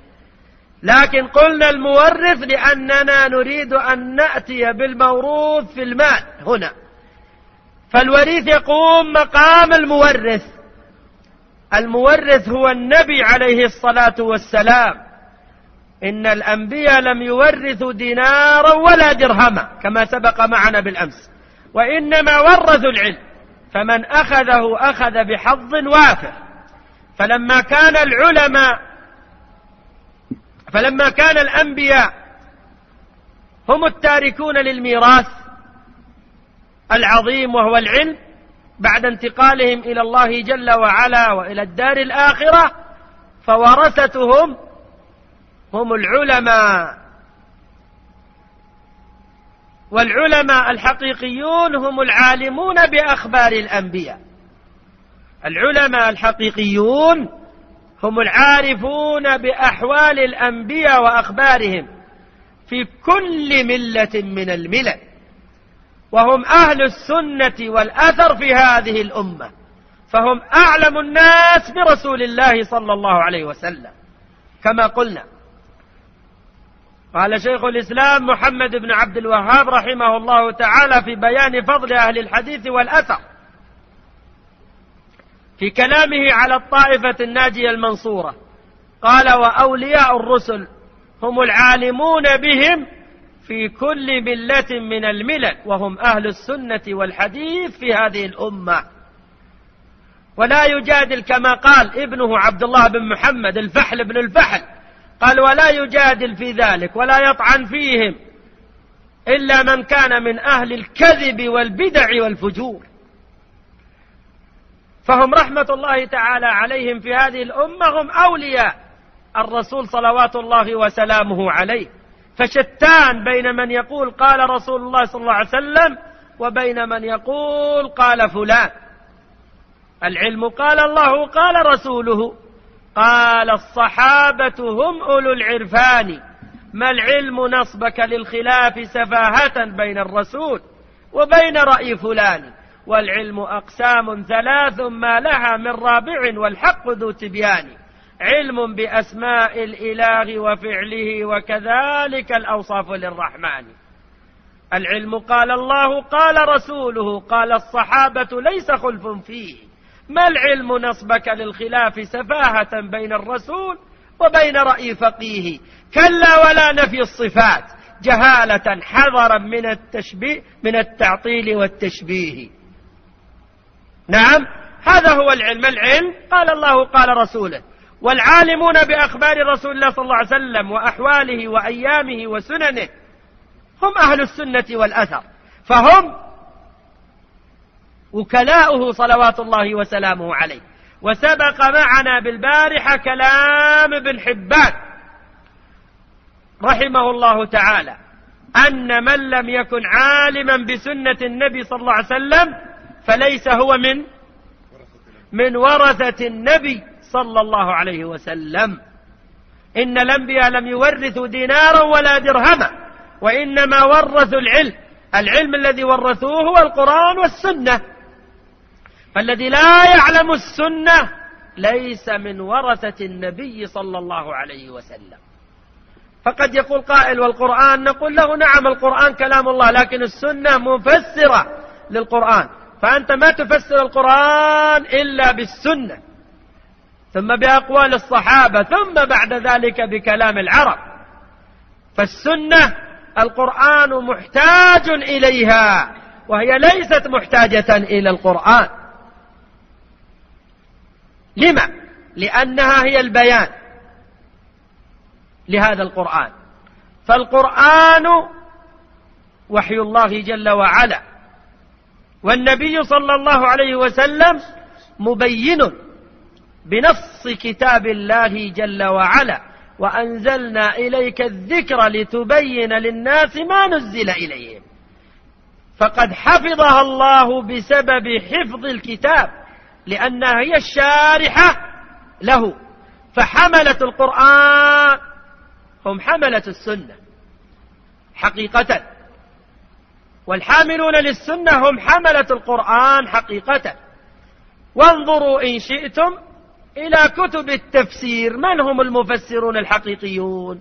لكن قلنا المورث لأننا نريد أن نأتي بالموروث في المال هنا. فالوريث يقوم مقام المورث. المورث هو النبي عليه الصلاة والسلام. إن الأنبياء لم يورثوا دينارا ولا درهما كما سبق معنا بالأمس. وإنما ورثوا العلم. فمن أخذه أخذ بحظ وافر. فلما كان العلماء فلما كان الأنبياء هم التاركون للميراث العظيم وهو العلم بعد انتقالهم إلى الله جل وعلا وإلى الدار الآخرة فورثتهم هم العلماء. والعلماء الحقيقيون هم العالمون بأخبار الأنبياء. العلماء الحقيقيون هم العارفون بأحوال الأنبياء وأخبارهم في كل ملة من الملل وهم أهل السنة والأثر في هذه الأمة فهم أعلم الناس برسول الله صلى الله عليه وسلم. كما قلنا قال شيخ الإسلام محمد بن عبد الوهاب رحمه الله تعالى في بيان فضل أهل الحديث والأثر في كلامه على الطائفة الناجية المنصورة. قال وأولياء الرسل هم العالمون بهم في كل ملة من الملل وهم أهل السنة والحديث في هذه الأمة. ولا يجادل كما قال ابنه عبد الله بن محمد الفحل بن الفحل. قال ولا يجادل في ذلك ولا يطعن فيهم إلا من كان من أهل الكذب والبدع والفجور. فهم رحمة الله تعالى عليهم في هذه الأمة هم أولياء الرسول صلوات الله وسلامه عليه. فشتان بين من يقول قال رسول الله صلى الله عليه وسلم وبين من يقول قال فلان. العلم قال الله قال رسوله. قال الصحابة هم أولو العرفان. ما العلم نصبك للخلاف سفاهة بين الرسول وبين رأي فلان؟ والعلم أقسام ثلاث ما لها من رابع والحق ذو تبيان. علم بأسماء الإله وفعله وكذلك الأوصاف للرحمن. العلم قال الله قال رسوله قال الصحابة ليس خلف فيه. ما العلم نصبك للخلاف سفاهة بين الرسول وبين رأي فقيه؟ كلا ولا نفي الصفات جهالة حذرا من التشبيه من التعطيل والتشبيه. نعم. هذا هو العلم. العلم قال الله قال رسوله. والعالمون بأخبار رسول الله صلى الله عليه وسلم وأحواله وأيامه وسننه هم أهل السنة والأثر. فهم وكلاؤه صلوات الله وسلامه عليه. وسبق معنا بالبارحة كلام ابن حبان رحمه الله تعالى أن من لم يكن عالما بسنة النبي صلى الله عليه وسلم فليس هو من من ورثة النبي صلى الله عليه وسلم. إن الأنبياء لم يورثوا دينارا ولا درهما وإنما ورثوا العلم. العلم الذي ورثوه هو القرآن والسنة. فالذي لا يعلم السنة ليس من ورثة النبي صلى الله عليه وسلم. فقد يقول قائل والقرآن؟ نقول له نعم القرآن كلام الله لكن السنة مفسرة للقرآن. فأنت ما تفسر القرآن إلا بالسنة ثم بأقوال الصحابة ثم بعد ذلك بكلام العرب. فالسنة القرآن محتاج إليها وهي ليست محتاجة إلى القرآن. لما؟ لأنها هي البيان لهذا القرآن. فالقرآن وحي الله جل وعلا. والنبي صلى الله عليه وسلم مبين بنص كتاب الله جل وعلا وأنزلنا إليك الذكر لتبين للناس ما نزل إليهم. فقد حفظها الله بسبب حفظ الكتاب لأنها هي الشارحة له. فحملة القرآن هم حملة السنة حقيقة. والحاملون للسنة هم حملة القرآن حقيقة. وانظروا إن شئتم إلى كتب التفسير. من هم المفسرون الحقيقيون؟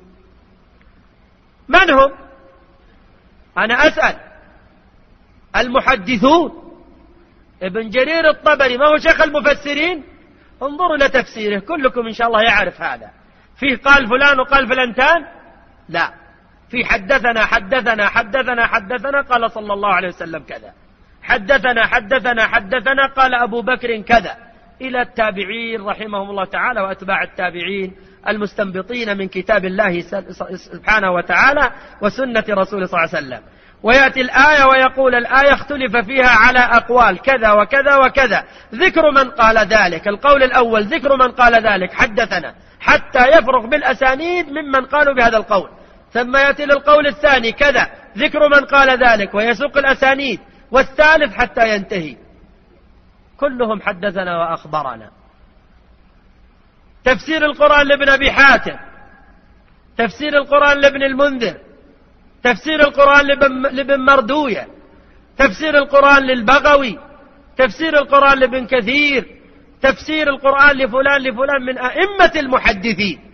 من هم؟ أنا أسأل. المحدثون. ابن جرير الطبري ما هو شيخ المفسرين؟ انظروا إلى تفسيره. كلكم إن شاء الله يعرف هذا. فيه قال فلان وقال فلنتان لا. في حدثنا حدثنا حدثنا حدثنا قال صلى الله عليه وسلم كذا. حدثنا حدثنا حدثنا قال أبو بكر كذا. إلى التابعين رحمهم الله تعالى وأتباع التابعين المستنبطين من كتاب الله سبحانه وتعالى وسنة رسوله صلى الله عليه وسلم. ويأتي الآية ويقول الآية اختلف فيها على أقوال كذا وكذا وكذا. ذكر من قال ذلك. القول الأول ذكر من قال ذلك. حدثنا. حتى يفرغ بالأسانيد ممن قالوا بهذا القول. ثم يأتي للقول الثاني كذا. ذكر من قال ذلك ويسوق الأسانيد والثالث حتى ينتهي. كلهم حدثنا وأخبرنا. تفسير القرآن لابن أبي حاتم. تفسير القرآن لابن المنذر. تفسير القرآن لابن مردوية. تفسير القرآن للبغوي. تفسير القرآن لابن كثير. تفسير القرآن لفلان لفلان من أئمة المحدثين.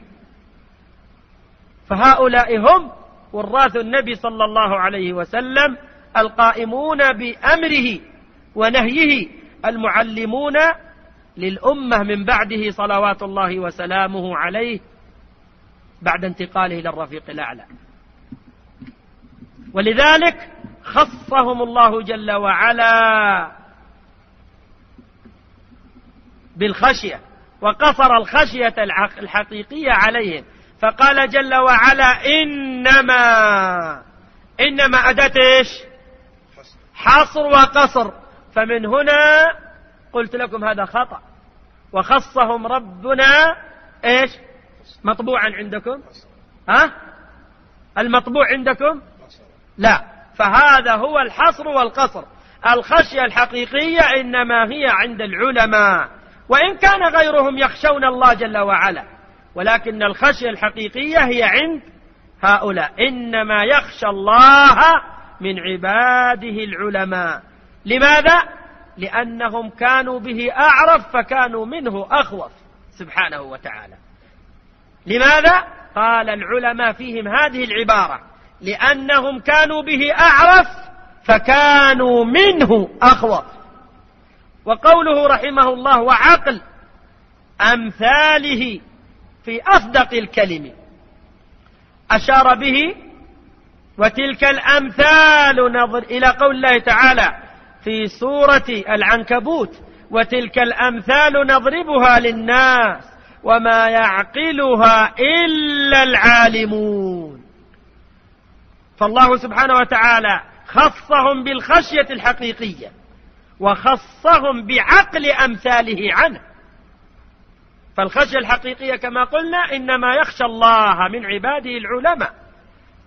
فهؤلاء هم وراث النبي صلى الله عليه وسلم القائمون بأمره ونهيه المعلمون للأمة من بعده صلوات الله وسلامه عليه بعد انتقاله إلى الرفيق الأعلى. ولذلك خصهم الله جل وعلا بالخشية وقصر الخشية الحقيقية عليهم. فقال جل وعلا إنما إنما أداة إيش؟ حصر وقصر. فمن هنا قلت لكم هذا خطأ. وخصهم ربنا إيش؟ مطبوعا عندكم. ها؟ المطبوع عندكم؟ لا. فهذا هو الحصر والقصر. الخشية الحقيقية إنما هي عند العلماء. وإن كان غيرهم يخشون الله جل وعلا. ولكن الخشية الحقيقية هي عند هؤلاء. إنما يخشى الله من عباده العلماء. لماذا؟ لأنهم كانوا به أعرف فكانوا منه أخوف سبحانه وتعالى. لماذا؟ قال العلماء فيهم هذه العبارة. لأنهم كانوا به أعرف فكانوا منه أخوف. وقوله رحمه الله وعقل أمثاله في أصدق الكلم. أشار به وتلك الأمثال نظر إلى قول الله تعالى في سورة العنكبوت وتلك الأمثال نضربها للناس وما يعقلها إلا العالمون. فالله سبحانه وتعالى خصهم بالخشية الحقيقية وخصهم بعقل أمثاله عنه. فالخشية الحقيقية كما قلنا إنما يخشى الله من عباده العلماء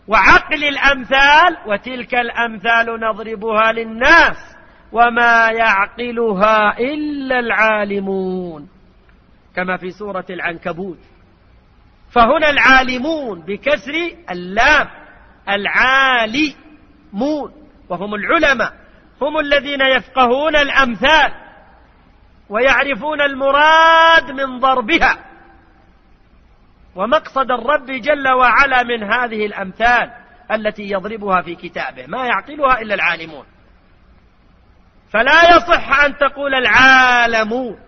وعقل الأمثال وتلك الأمثال نضربها للناس وما يعقلها إلا العالمون كما في سورة العنكبوت. فهنا العالمون بكسر اللام العالمون وهم العلماء هم الذين يفقهون الأمثال. ويعرفون المراد من ضربها. ومقصد الرب جل وعلا من هذه الأمثال التي يضربها في كتابه ما يعقلها إلا العالمون. فلا يصح أن تقول العالمون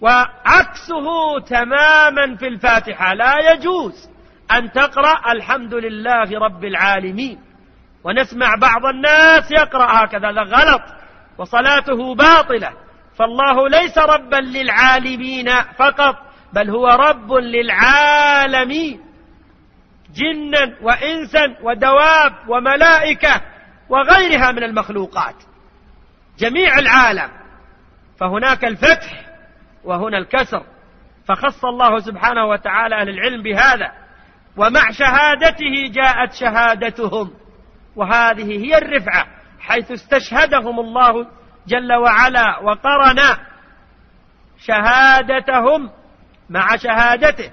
وعكسه تماما في الفاتحة لا يجوز أن تقرأ الحمد لله رب العالمين. ونسمع بعض الناس يقرأ هكذا هذا غلط وصلاته باطلة. فالله ليس ربا للعالمين فقط بل هو رب للعالمين. جنا وإنسا ودواب وملائكة وغيرها من المخلوقات. جميع العالم. فهناك الفتح وهنا الكسر. فخص الله سبحانه وتعالى أهل العلم بهذا. ومع شهادته جاءت شهادتهم. وهذه هي الرفعة حيث استشهدهم الله جل وعلا وقرن شهادتهم مع شهادته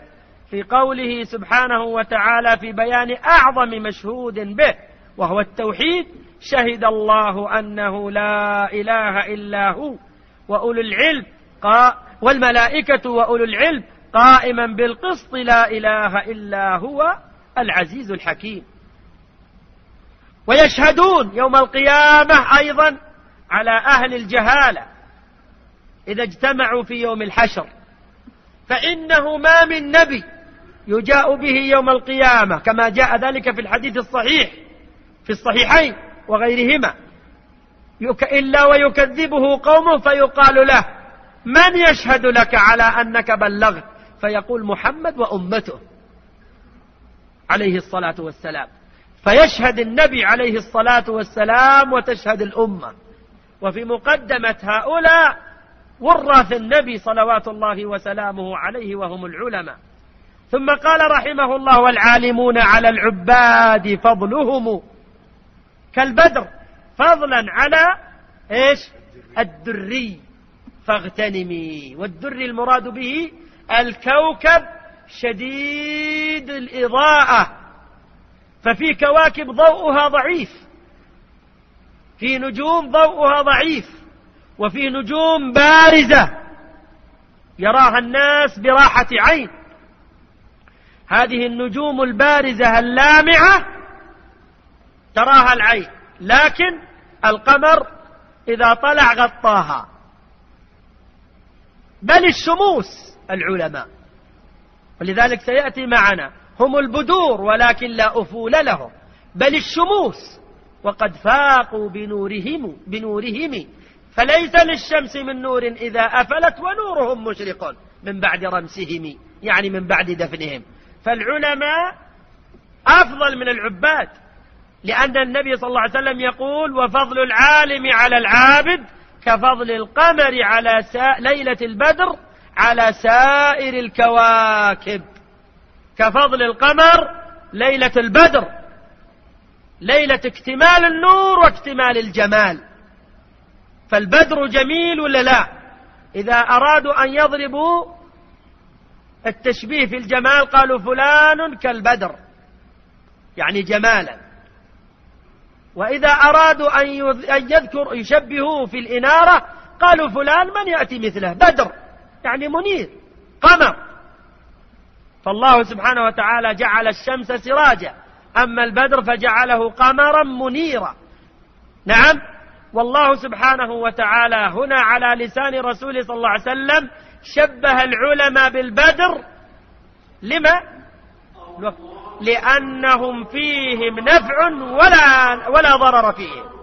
في قوله سبحانه وتعالى في بيان أعظم مشهود به وهو التوحيد شهد الله أنه لا إله إلا هو وأولو العلم والملائكة وأولو العلم قائما بالقسط لا إله إلا هو العزيز الحكيم. ويشهدون يوم القيامة أيضا على أهل الجهالة إذا اجتمعوا في يوم الحشر. فإنه ما من نبي يجاء به يوم القيامة كما جاء ذلك في الحديث الصحيح في الصحيحين وغيرهما. إلا ويكذبه قومه فيقال له من يشهد لك على أنك بلغت؟ فيقول محمد وأمته عليه الصلاة والسلام. فيشهد النبي عليه الصلاة والسلام وتشهد الأمة. وفي مقدمة هؤلاء وراث النبي صلوات الله وسلامه عليه وهم العلماء. ثم قال رحمه الله والعالمون على العباد فضلهم كالبدر فضلا على إيش؟ الدري. فاغتنمي. والدر المراد به الكوكب شديد الإضاءة. ففي كواكب ضوءها ضعيف. في نجوم ضوءها ضعيف وفي نجوم بارزة يراها الناس براحة عين. هذه النجوم البارزة اللامعة تراها العين لكن القمر إذا طلع غطاها. بل الشموس العلماء ولذلك سيأتي معنا هم البدور ولكن لا أفول لهم. بل الشموس وقد فاقوا بنورهم بنورهم. فليس للشمس من نور إذا أفلت ونورهم مشرق من بعد رمسهم يعني من بعد دفنهم. فالعلماء أفضل من العباد لأن النبي صلى الله عليه وسلم يقول وفضل العالم على العابد كفضل القمر على سا... ليلة البدر على سائر الكواكب. كفضل القمر ليلة البدر. ليلة اكتمال النور واكتمال الجمال. فالبدر جميل ولا لا؟ إذا أرادوا أن يضربوا التشبيه في الجمال قالوا فلان كالبدر يعني جمالا. وإذا أرادوا أن يذكر يشبهوه في الإنارة قالوا فلان من يأتي مثله؟ بدر يعني منير قمر. فالله سبحانه وتعالى جعل الشمس سراجا. أما البدر فجعله قمرا منيرا. نعم؟ والله سبحانه وتعالى هنا على لسان رسوله صلى الله عليه وسلم شبه العلماء بالبدر. لما؟ لأنهم فيهم نفع ولا, ولا ضرر فيهم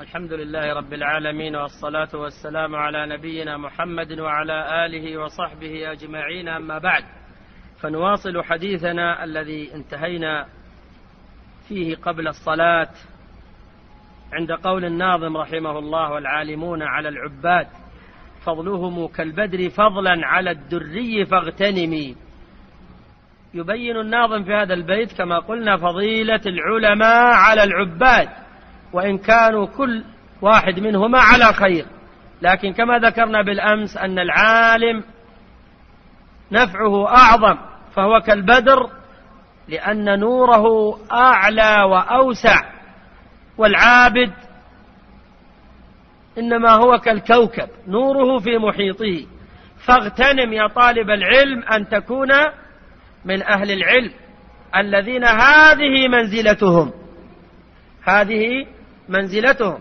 الحمد لله رب العالمين والصلاة والسلام على نبينا محمد وعلى آله وصحبه أجمعين. أما بعد فنواصل حديثنا الذي انتهينا فيه قبل الصلاة عند قول الناظم رحمه الله والعالمون على العباد فضلهم كالبدر فضلا على الدري فاغتنمي يبين الناظم في هذا البيت كما قلنا فضيلة العلماء على العباد وإن كانوا كل واحد منهما على خير. لكن كما ذكرنا بالأمس أن العالم نفعه أعظم فهو كالبدر لأن نوره أعلى وأوسع والعابد إنما هو كالكوكب نوره في محيطه. فاغتنم يا طالب العلم أن تكون من أهل العلم الذين هذه منزلتهم هذه منزلتهم.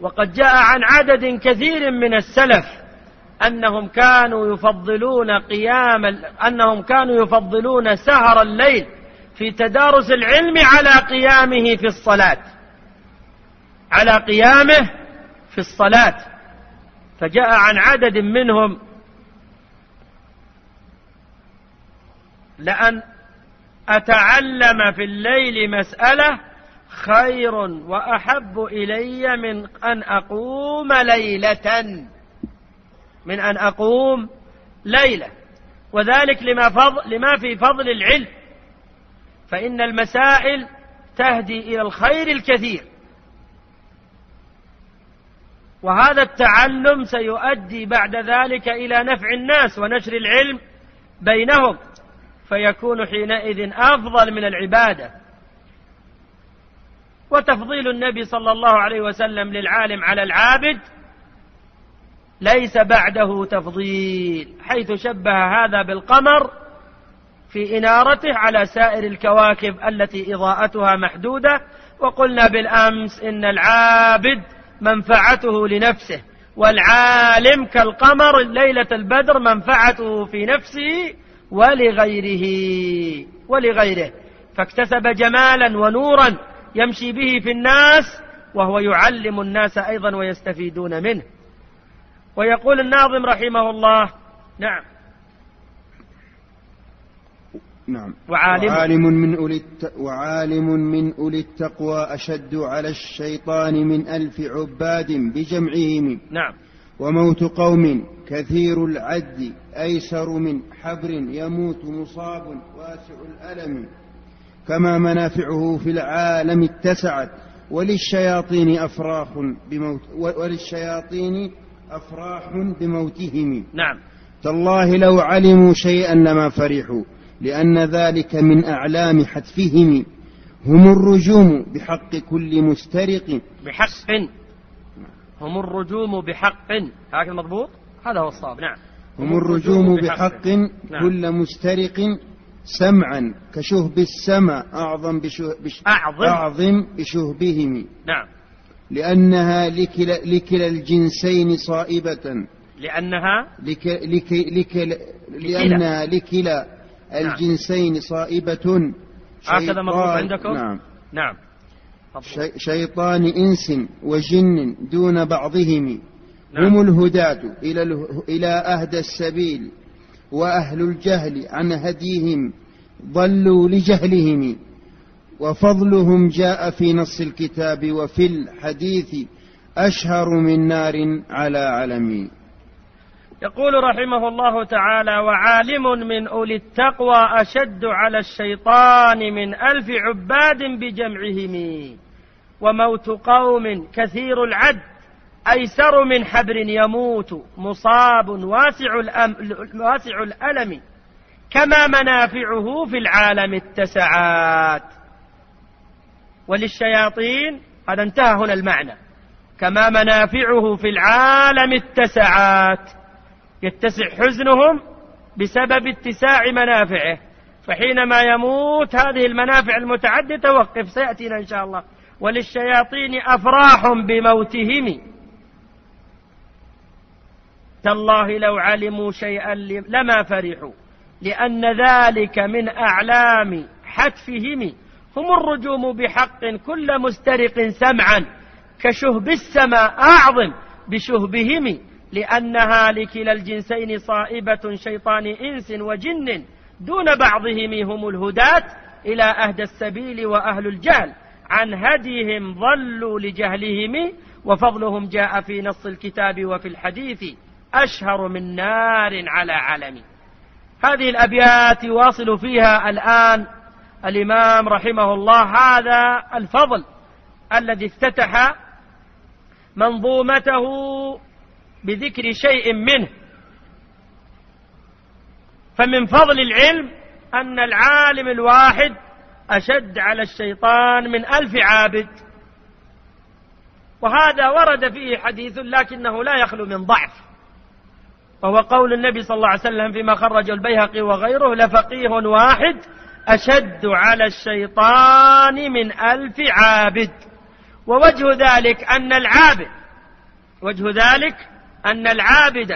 وقد جاء عن عدد كثير من السلف أنهم كانوا يفضلون قيام أنهم كانوا يفضلون سهر الليل في تدارس العلم على قيامه في الصلاة. على قيامه في الصلاة. فجاء عن عدد منهم لأن أتعلم في الليل مسألة خير وأحب إلي من أن أقوم ليلة. من أن أقوم ليلة. وذلك لما, فضل لما في فضل العلم. فإن المسائل تهدي إلى الخير الكثير. وهذا التعلم سيؤدي بعد ذلك إلى نفع الناس ونشر العلم بينهم. فيكون حينئذ أفضل من العبادة. وتفضيل النبي صلى الله عليه وسلم للعالم على العابد ليس بعده تفضيل حيث شبه هذا بالقمر في إنارته على سائر الكواكب التي إضاءتها محدودة وقلنا بالأمس إن العابد منفعته لنفسه والعالم كالقمر ليلة البدر منفعته في نفسه ولغيره ولغيره. فاكتسب جمالا ونورا يمشي به في الناس وهو يعلم الناس أيضا ويستفيدون منه. ويقول الناظم رحمه الله نعم. نعم. وعالم, وعالم من أولي الت... وعالم من أولي التقوى أشد على الشيطان من ألف عباد بجمعهم. نعم. وموت قوم كثير العد أيسر من حبر يموت مصاب واسع الألم. كما منافعه في العالم اتسعت وللشياطين أفراح بموت وللشياطين أفراح بموتهم. نعم. تالله لو علموا شيئا لما فرحوا لأن ذلك من أعلام حتفهم. هم الرجوم بحق كل مسترق بحق. هم الرجوم بحق. هكذا مضبوط هذا هو الصواب. نعم. هم الرجوم بحق. نعم. كل مسترق سمعا كشهب السماء أعظم بشه بش أعظم, أعظم بشهبهم. نعم. لأنها لكلا, لكلا الجنسين صائبة. لأنها لك لك لك لأنها لكلا. نعم. الجنسين صائبة. هكذا مضبوط عندكم؟ نعم. نعم. شيطان إنس وجن دون بعضهم. نعم. هم الهداة إلى, إلى أهدى السبيل وأهل الجهل عن هديهم ضلوا لجهلهم. وفضلهم جاء في نص الكتاب وفي الحديث أشهر من نار على علم. يقول رحمه الله تعالى وعالم من أولي التقوى أشد على الشيطان من ألف عباد بجمعهم وموت قوم كثير العد أيسر من حبر يموت مصاب واسع, الأم واسع الألم كما منافعه في العالم اتسعات وللشياطين هذا انتهى هنا المعنى. كما منافعه في العالم اتسعات يتسع حزنهم بسبب اتساع منافعه. فحينما يموت هذه المنافع المتعددة توقف سيأتينا إن شاء الله. وللشياطين أفراح بموتهم. تالله لو علموا شيئا لما فرحوا. لأن ذلك من أعلام حتفهم. هم الرجوم بحق كل مسترق سمعا كشهب السماء أعظم بشهبهم لأنها لكلا الجنسين صائبة شيطان إنس وجن. دون بعضهم هم الهداة إلى أهدى السبيل وأهل الجهل. عن هديهم ضلوا لجهلهم وفضلهم جاء في نص الكتاب وفي الحديث أشهر من نار على علم. هذه الأبيات يواصل فيها الآن الإمام رحمه الله هذا الفضل الذي افتتح منظومته بذكر شيء منه. فمن فضل العلم أن العالم الواحد أشد على الشيطان من ألف عابد. وهذا ورد فيه حديث لكنه لا يخلو من ضعف. وهو قول النبي صلى الله عليه وسلم فيما خرج البيهقي وغيره لفقيه واحد أشد على الشيطان من ألف عابد. ووجه ذلك أن العابد وجه ذلك أن العابد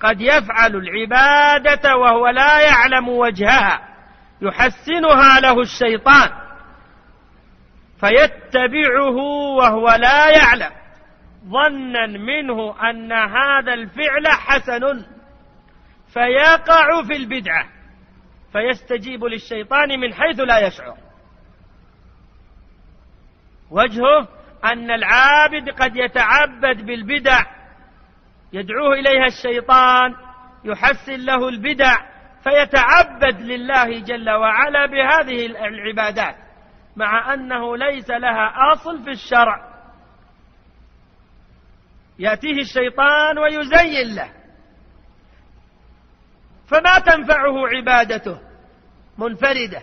قد يفعل العبادة وهو لا يعلم وجهها يحسنها له الشيطان فيتبعه وهو لا يعلم. ظنا منه أن هذا الفعل حسن فيقع في البدعة. فيستجيب للشيطان من حيث لا يشعر. وجهه أن العابد قد يتعبد بالبدع. يدعوه إليها الشيطان يحسن له البدع فيتعبد لله جل وعلا بهذه العبادات مع أنه ليس لها أصل في الشرع. يأتيه الشيطان ويزين له. فما تنفعه عبادته منفردة.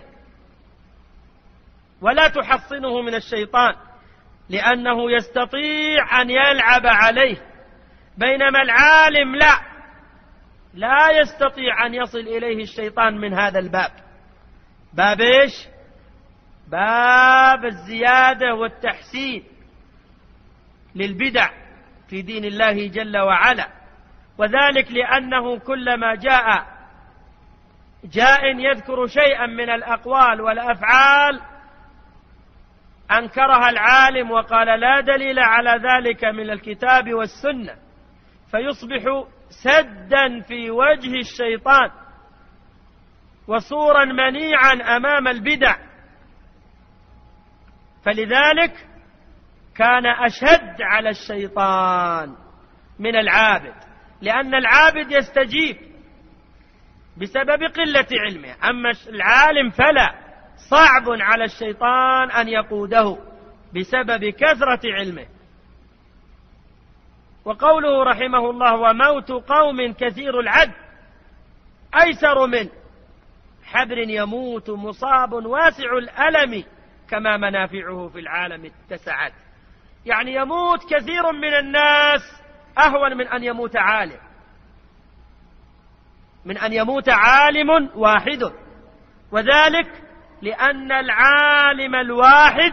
ولا تحصنه من الشيطان لأنه يستطيع أن يلعب عليه. بينما العالم لا لا يستطيع أن يصل إليه الشيطان من هذا الباب. باب إيش؟ باب الزيادة والتحسين للبدع في دين الله جل وعلا. وذلك لأنه كلما جاء جاء يذكر شيئا من الأقوال والأفعال أنكرها العالم وقال لا دليل على ذلك من الكتاب والسنة فيصبح سدا في وجه الشيطان وصورا منيعا أمام البدع. فلذلك كان أشد على الشيطان من العابد لأن العابد يستجيب بسبب قلة علمه. أما العالم فلا. صعب على الشيطان أن يقوده بسبب كثرة علمه. وقوله رحمه الله وموت قوم كثير العد أيسر من حبر يموت مصاب واسع الألم كما منافعه في العالم اتسعت. يعني يموت كثير من الناس أهون من أن يموت عالم. من أن يموت عالم واحد. وذلك لأن العالم الواحد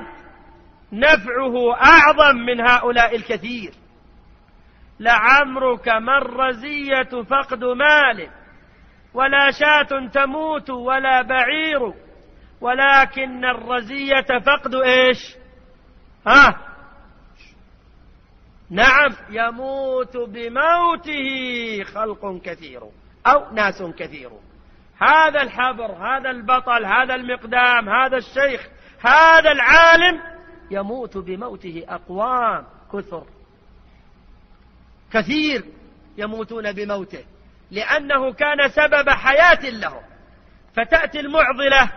نفعه أعظم من هؤلاء الكثير. لعمرك ما الرزية فقد مال ولا شاة تموت ولا بعير ولكن الرزية فقد إيش؟ ها؟ نعم يموت بموته خلق كثير. أو ناس كثير. هذا الحبر هذا البطل هذا المقدام هذا الشيخ هذا العالم يموت بموته أقوام كثر. كثير يموتون بموته لأنه كان سبب حياة لهم. فتأتي المعضلة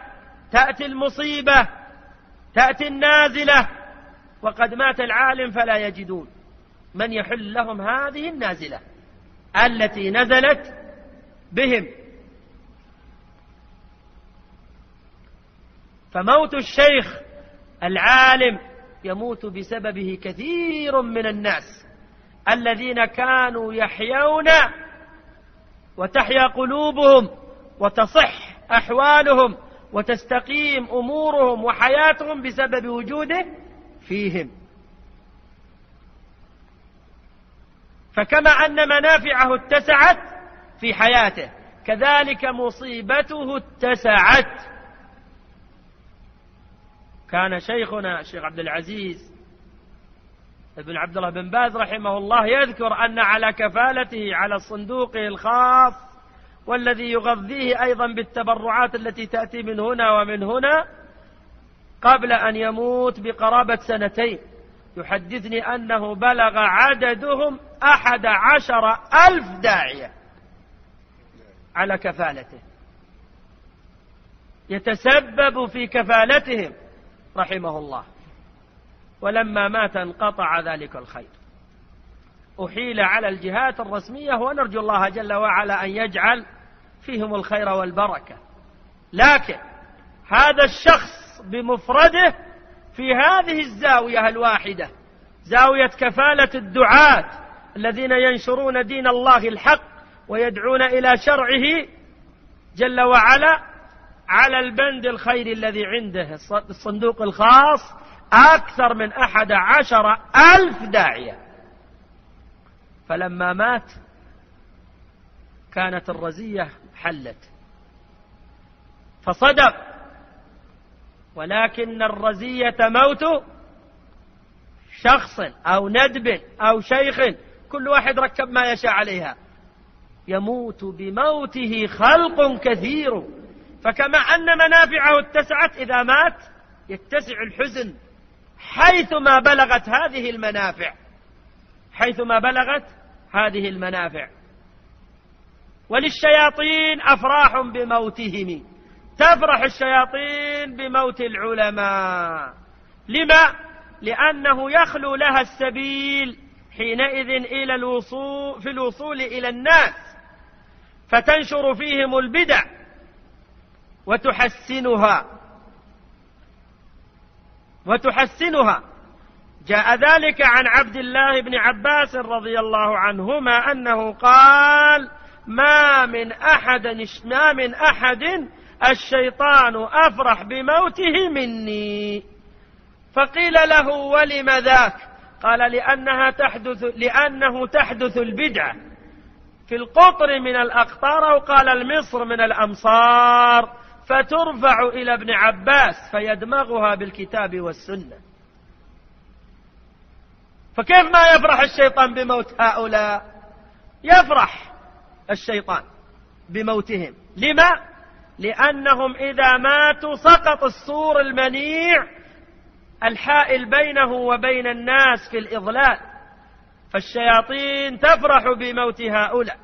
تأتي المصيبة تأتي النازلة. وقد مات العالم فلا يجدون. من يحل لهم هذه النازلة؟ التي نزلت بهم. فموت الشيخ العالم يموت بسببه كثير من الناس الذين كانوا يحيون وتحيا قلوبهم وتصح أحوالهم وتستقيم أمورهم وحياتهم بسبب وجوده فيهم. فكما أن منافعه اتسعت في حياته. كذلك مصيبته اتسعت. كان شيخنا الشيخ عبد العزيز ابن عبد الله بن باز رحمه الله يذكر أن على كفالته على صندوقه الخاص والذي يغذيه أيضا بالتبرعات التي تأتي من هنا ومن هنا قبل أن يموت بقرابة سنتين. يحدثني أنه بلغ عددهم أحد عشر ألف داعية. على كفالته. يتسبب في كفالتهم رحمه الله. ولما مات انقطع ذلك الخير. أحيل على الجهات الرسمية ونرجو الله جل وعلا أن يجعل فيهم الخير والبركة. لكن هذا الشخص بمفرده في هذه الزاوية الواحدة زاوية كفالة الدعاة الذين ينشرون دين الله الحق ويدعون إلى شرعه جل وعلا على البند الخير الذي عنده. الصندوق الخاص أكثر من أحد عشر ألف داعية. فلما مات كانت الرزية حلت. فصدق. ولكن الرزية موت شخص أو ندب أو شيخ. كل واحد ركب ما يشاء عليها. يموت بموته خلق كثير. فكما أن منافعه اتسعت إذا مات يتسع الحزن حيثما بلغت هذه المنافع. حيثما بلغت هذه المنافع. وللشياطين أفراح بموتهم. تفرح الشياطين بموت العلماء. لما؟ لأنه يخلو لها السبيل حينئذ إلى الوصول في الوصول إلى الناس. فتنشر فيهم البدع وتحسنها. وتحسنها. جاء ذلك عن عبد الله بن عباس رضي الله عنهما أنه قال ما من أحد ما من أحد الشيطان أفرح بموته مني. فقيل له ولم ذاك؟ قال لأنها تحدث لأنه تحدث البدعة في القطر من الأقطار أو قال المصر من الأمصار فترفع إلى ابن عباس فيدمغها بالكتاب والسنة. فكيف ما يفرح الشيطان بموت هؤلاء؟ يفرح الشيطان بموتهم. لما؟ لأنهم إذا ماتوا سقط السور المنيع الحائل بينه وبين الناس في الإضلال. فالشياطين تفرح بموت هؤلاء.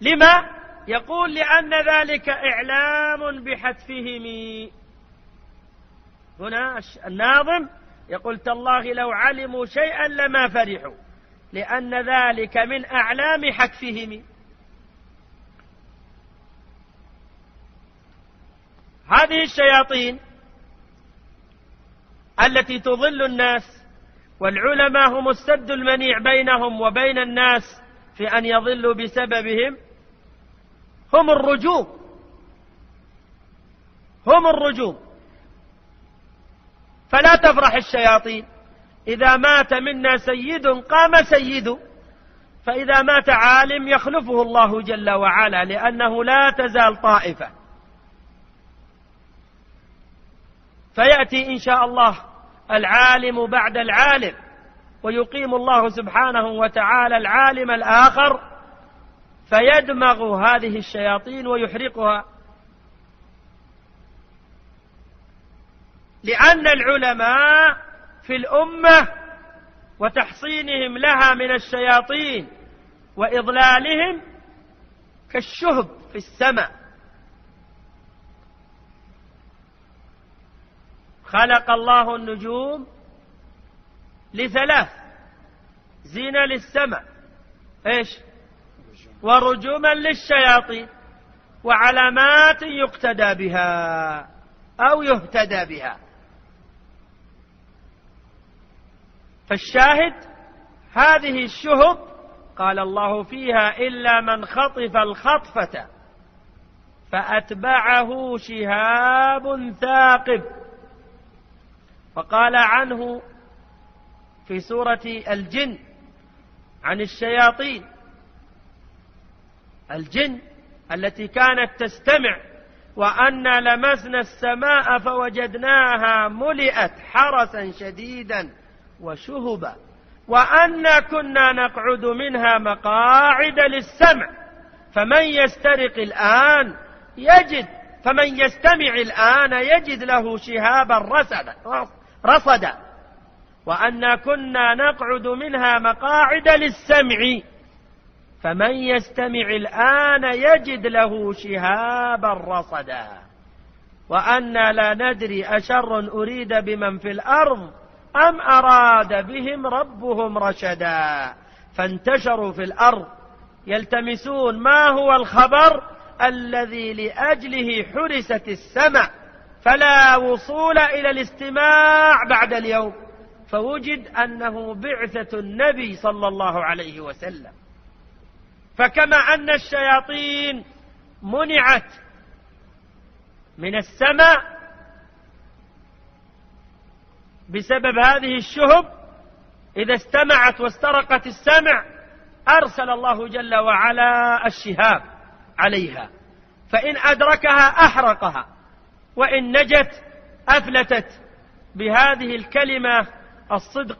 لما؟ يقول لأن ذلك إعلام بحتفهم. هنا الناظم يقول تالله لو علموا شيئا لما فرحوا لأن ذلك من أعلام حتفهم. هذه الشياطين التي تضل الناس والعلماء هم السد المنيع بينهم وبين الناس في أن يضلوا بسببهم. هم الرجوم. هم الرجوم. فلا تفرح الشياطين. إذا مات منا سيد قام سيد. فإذا مات عالم يخلفه الله جل وعلا لأنه لا تزال طائفة. فيأتي إن شاء الله العالم بعد العالم ويقيم الله سبحانه وتعالى العالم الآخر فيدمغ هذه الشياطين ويحرقها. لأن العلماء في الأمة وتحصينهم لها من الشياطين وإضلالهم كالشهب في السماء. خلق الله النجوم لثلاث. زينة للسماء. إيش؟ ورجوما للشياطين. وعلامات يقتدى بها أو يهتدى بها. فالشاهد هذه الشهب قال الله فيها إلا من خطف الخطفة فأتبعه شهاب ثاقب. وقال عنه في سورة الجن عن الشياطين. الجن التي كانت تستمع وأنا لمسنا السماء فوجدناها ملئت حرسا شديدا وشهبا وأنا كنا نقعد منها مقاعد للسمع. فمن يسترق الآن يجد فمن يستمع الآن يجد له شهابا رصدا رصدا وأنا كنا نقعد منها مقاعد للسمع. فمن يستمع الآن يجد له شهابا رصدا. وأنا لا ندري أشر أريد بمن في الأرض أم أراد بهم ربهم رشدا. فانتشروا في الأرض. يلتمسون ما هو الخبر الذي لأجله حرست السمع. فلا وصول إلى الاستماع بعد اليوم. فوجد أنه بعثة النبي صلى الله عليه وسلم. فكما أن الشياطين منعت من السماء بسبب هذه الشهب إذا استمعت واسترقت السمع أرسل الله جل وعلا الشهاب عليها. فإن أدركها أحرقها. وإن نجت أفلتت بهذه الكلمة الصدق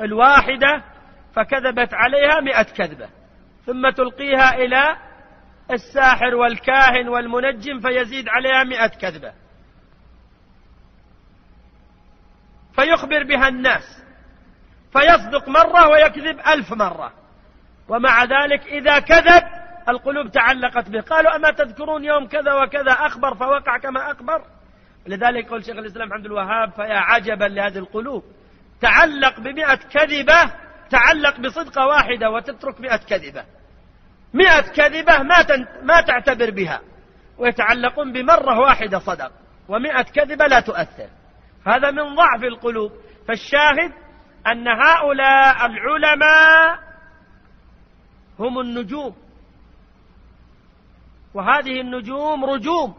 الواحدة فكذبت عليها مئة كذبة ثم تلقيها إلى الساحر والكاهن والمنجم فيزيد عليها مئة كذبة. فيخبر بها الناس فيصدق مرة ويكذب ألف مرة ومع ذلك إذا كذب القلوب تعلقت به. قالوا أما تذكرون يوم كذا وكذا أخبر فوقع كما أخبر؟ لذلك يقول شيخ الإسلام عبد الوهاب فيا عجبا لهذه القلوب. تعلق بمئة كذبة تعلق بصدقة واحدة وتترك مئة كذبة. مئة كذبة ما, ما تعتبر بها. ويتعلقون بمرة واحدة صدق. ومئة كذبة لا تؤثر. هذا من ضعف القلوب. فالشاهد أن هؤلاء العلماء هم النجوم. وهذه النجوم رجوم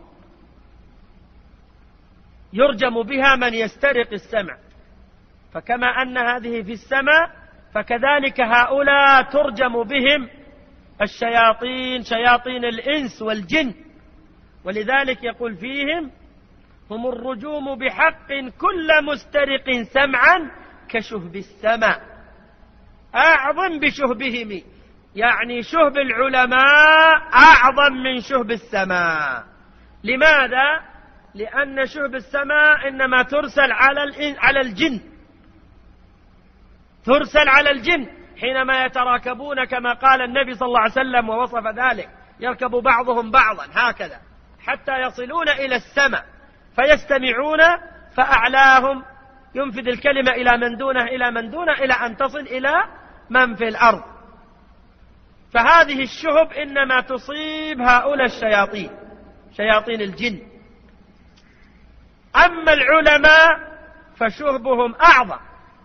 يرجم بها من يسترق السمع. فكما أن هذه في السماء فكذلك هؤلاء ترجم بهم الشياطين شياطين الإنس والجن. ولذلك يقول فيهم هم الرجوم بحق كل مسترق سمعا كشهب السماء. أعظم بشهبهم. يعني شهب العلماء أعظم من شهب السماء. لماذا؟ لأن شهب السماء إنما ترسل على على الجن. ترسل على الجن حينما يتراكبون كما قال النبي صلى الله عليه وسلم ووصف ذلك. يركب بعضهم بعضا هكذا. حتى يصلون إلى السماء فيستمعون فأعلاهم. ينفذ الكلمة إلى من دونه إلى من دونه إلى أن تصل إلى من في الأرض. فهذه الشهب إنما تصيب هؤلاء الشياطين شياطين الجن. أما العلماء فشهبهم أعظم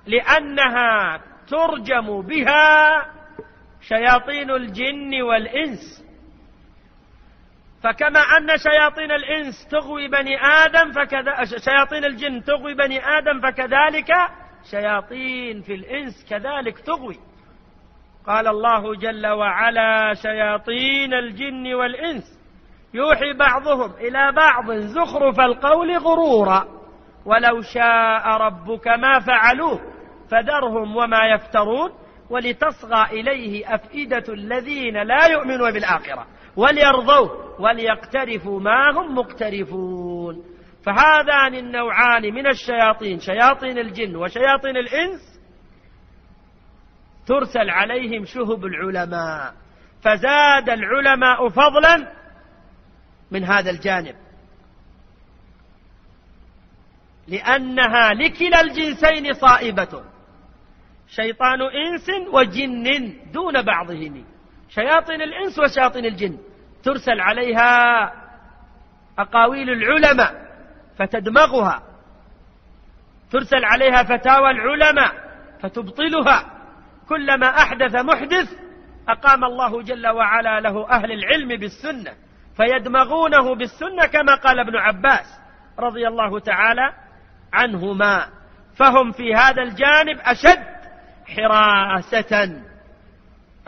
لأنها ترجم بها شياطين الجن والإنس. فكما أن شياطين الإنس تغوي بني آدم فكذا شياطين الجن تغوي بني آدم فكذلك شياطين في الإنس كذلك تغوي. قال الله جل وعلا شياطين الجن والإنس. يوحي بعضهم إلى بعض زخرف القول غرورا. ولو شاء ربك ما فعلوه فذرهم وما يفترون ولتصغى إليه أفئدة الذين لا يؤمنون بالآخرة وليرضوه وليقترفوا ما هم مقترفون. فهذان النوعان من الشياطين شياطين الجن وشياطين الإنس ترسل عليهم شهب العلماء فزاد العلماء فضلا من هذا الجانب. لأنها لكلا الجنسين صائبة. شيطان إنس وجن دون بعضهم. شياطين الإنس وشياطين الجن. ترسل عليها أقاويل العلماء فتدمغها. ترسل عليها فتاوى العلماء فتبطلها. كلما أحدث محدث أقام الله جل وعلا له أهل العلم بالسنة فيدمغونه بالسنة كما قال ابن عباس رضي الله تعالى عنهما. فهم في هذا الجانب أشد حراسة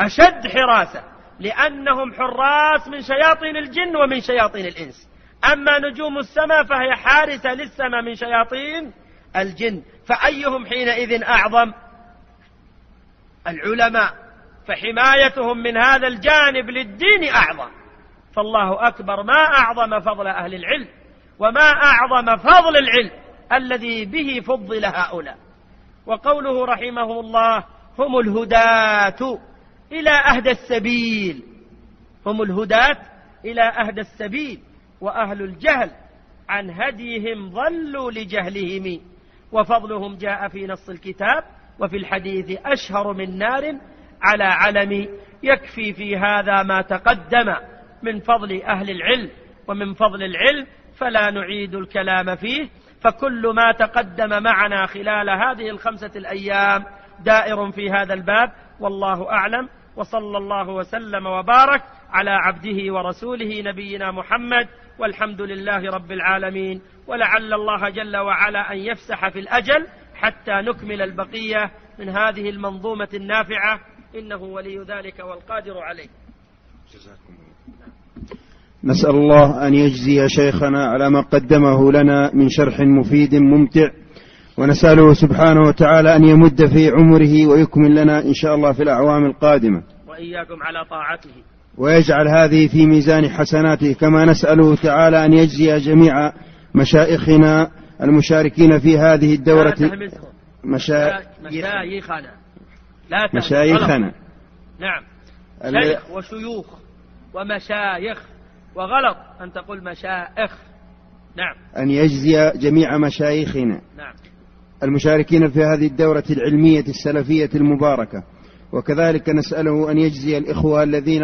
أشد حراسة لأنهم حراس من شياطين الجن ومن شياطين الإنس. أما نجوم السماء فهي حارسة للسماء من شياطين الجن. فأيهم حينئذ أعظم؟ العلماء فحمايتهم من هذا الجانب للدين أعظم. فالله أكبر ما أعظم فضل أهل العلم وما أعظم فضل العلم الذي به فضل هؤلاء. وقوله رحمه الله هم الهداة إلى أهدى السبيل. هم الهداة إلى أهدى السبيل وأهل الجهل عن هديهم ضلوا لجهلهم. وفضلهم جاء في نص الكتاب وفي الحديث أشهر من نار على علم يكفي في هذا ما تقدم من فضل أهل العلم ومن فضل العلم فلا نعيد الكلام فيه فكل ما تقدم معنا خلال هذه الخمسة الأيام دائر في هذا الباب والله أعلم وصلى الله وسلم وبارك على عبده ورسوله نبينا محمد والحمد لله رب العالمين ولعل الله جل وعلا أن يفسح في الأجل حتى نكمل البقية من هذه المنظومة النافعة. إنه ولي ذلك والقادر عليه. جزاكم نسأل الله أن يجزي شيخنا على ما قدمه لنا من شرح مفيد ممتع. ونسأله سبحانه وتعالى أن يمد في عمره ويكمل لنا إن شاء الله في الأعوام القادمة. وإياكم على طاعته. ويجعل هذه في ميزان حسناته. كما نسأله تعالى أن يجزي جميع مشائخنا المشاركين في هذه الدورة مشا... مشايخنا. لا مشايخنا. نعم. شيخ وشيوخ ومشايخ. وغلط أن تقول مشائخ. نعم. أن يجزي جميع مشايخنا. نعم. المشاركين في هذه الدورة العلمية السلفية المباركة. وكذلك نسأله أن يجزي الإخوة الذين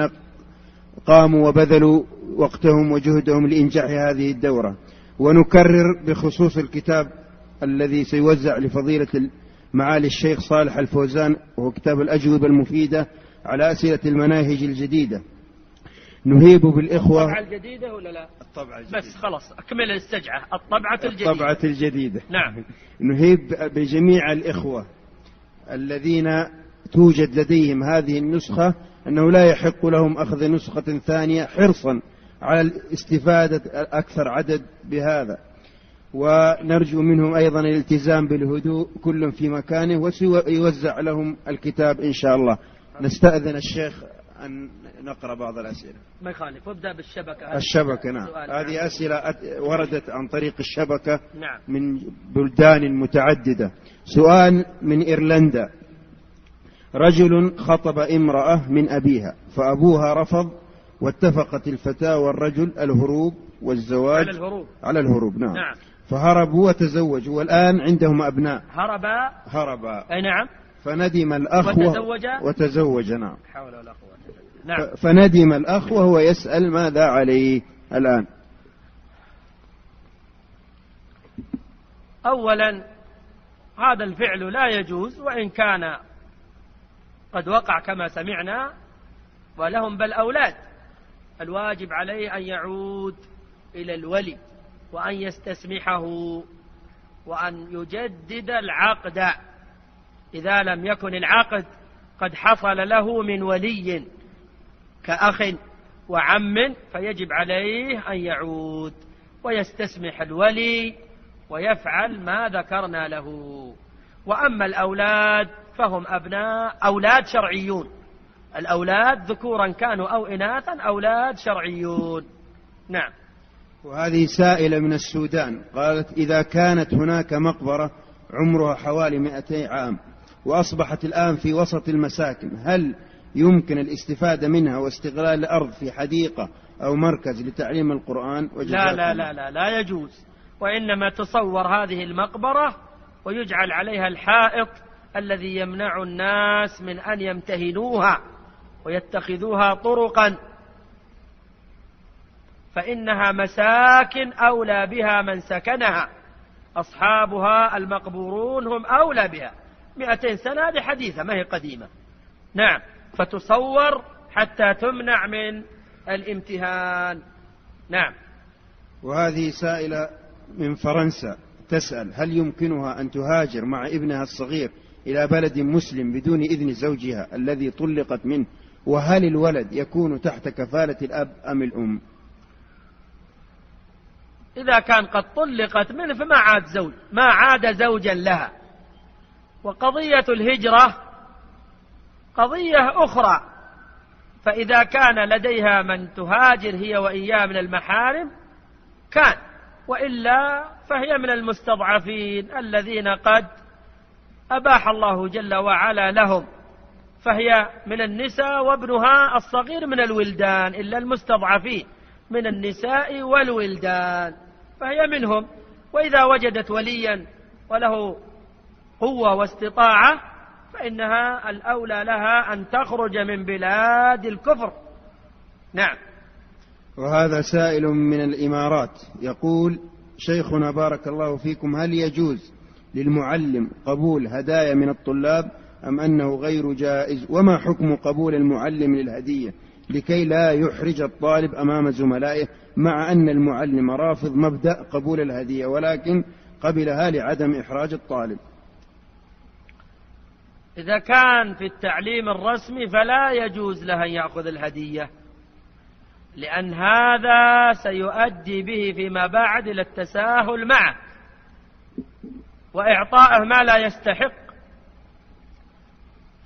قاموا وبذلوا وقتهم وجهدهم لإنجاح هذه الدورة. ونكرر بخصوص الكتاب الذي سيوزع لفضيلة معالي الشيخ صالح الفوزان وهو كتاب الأجوبة المفيدة على أسئلة المناهج الجديدة. نهيب بالإخوة. الطبعة الجديدة ولا لا؟ الطبعة الجديدة. بس خلاص أكمل الاستجعة الطبعة الجديدة. الطبعة الجديدة. نعم. نهيب بجميع الإخوة الذين توجد لديهم هذه النسخة أنه لا يحق لهم أخذ نسخة ثانية حرصا على الاستفادة أكثر عدد بهذا. ونرجو منهم أيضا الالتزام بالهدوء كل في مكانه ويوزع لهم الكتاب إن شاء الله. نستأذن الشيخ أن نقرأ بعض الأسئلة. ما يخالف. وابدأ بالشبكة. الشبكة نعم. هذه أسئلة وردت عن طريق الشبكة نعم. من بلدان متعددة. سؤال من إيرلندا. رجل خطب امرأة من أبيها فأبوها رفض واتفقت الفتاة والرجل الهروب والزواج على الهروب. على الهروب نعم, نعم. فهربوا وتزوجوا والآن عندهم أبناء. هربا هربا أي نعم. فندم الأخ وتزوج. وتزوج نعم. حول ولا قوة نعم. فندم الأخ وهو يسأل ماذا عليه الآن؟ أولا هذا الفعل لا يجوز وإن كان قد وقع كما سمعنا ولهم بل أولاد الواجب عليه أن يعود إلى الولي وأن يستسمحه وأن يجدد العقد. إذا لم يكن العقد قد حصل له من ولي كأخ وعم فيجب عليه أن يعود ويستسمح الولي ويفعل ما ذكرنا له. وأما الأولاد فهم أبناء أولاد شرعيون. الأولاد ذكورا كانوا أو إناثا أولاد شرعيون. نعم. وهذه سائلة من السودان. قالت إذا كانت هناك مقبرة عمرها حوالي 200 عام وأصبحت الآن في وسط المساكن هل يمكن الاستفادة منها واستغلال الأرض في حديقة أو مركز لتعليم القرآن؟ لا لا لا لا لا يجوز. وإنما تصور هذه المقبرة ويجعل عليها الحائط الذي يمنع الناس من أن يمتهنوها. ويتخذوها طرقا فإنها مساكن أولى بها من سكنها. أصحابها المقبورون هم أولى بها. مئتين سنة هذه حديثة ما هي قديمة. نعم فتصور حتى تمنع من الامتهان. نعم. وهذه سائلة من فرنسا تسأل هل يمكنها أن تهاجر مع ابنها الصغير إلى بلد مسلم بدون إذن زوجها الذي طلقت منه؟ وهل الولد يكون تحت كفالة الأب أم الأم؟ إذا كان قد طلقت منه فما عاد زوج ما عاد زوجا لها. وقضية الهجرة قضية أخرى. فإذا كان لديها من تهاجر هي وإياه من المحارم كان. وإلا فهي من المستضعفين الذين قد أباح الله جل وعلا لهم. فهي من النساء وابنها الصغير من الولدان إلا المستضعفين. من النساء والولدان. فهي منهم. وإذا وجدت وليا وله قوة واستطاعة فإنها الأولى لها أن تخرج من بلاد الكفر. نعم. وهذا سائل من الإمارات. يقول شيخنا بارك الله فيكم هل يجوز للمعلم قبول هدايا من الطلاب أم أنه غير جائز؟ وما حكم قبول المعلم للهدية لكي لا يحرج الطالب أمام زملائه مع أن المعلم رافض مبدأ قبول الهدية ولكن قبلها لعدم إحراج الطالب؟ إذا كان في التعليم الرسمي فلا يجوز له أن يأخذ الهدية لأن هذا سيؤدي به فيما بعد إلى التساهل معه وإعطائه ما لا يستحق.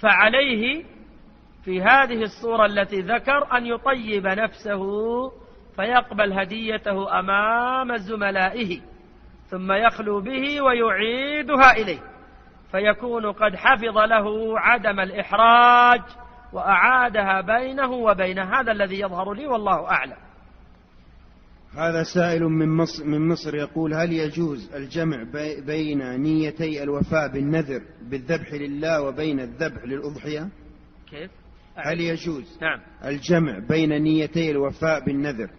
فعليه في هذه الصورة التي ذكر أن يطيب نفسه فيقبل هديته أمام زملائه ثم يخلو به ويعيدها إليه فيكون قد حفظ له عدم الإحراج وأعادها بينه وبين هذا الذي يظهر لي والله أعلم. هذا سائل من مصر, من مصر يقول هل يجوز الجمع بين نيتي الوفاء بالنذر بالذبح لله وبين الذبح للأضحية كيف؟ هل يجوز نعم. الجمع بين نيتي الوفاء بالنذر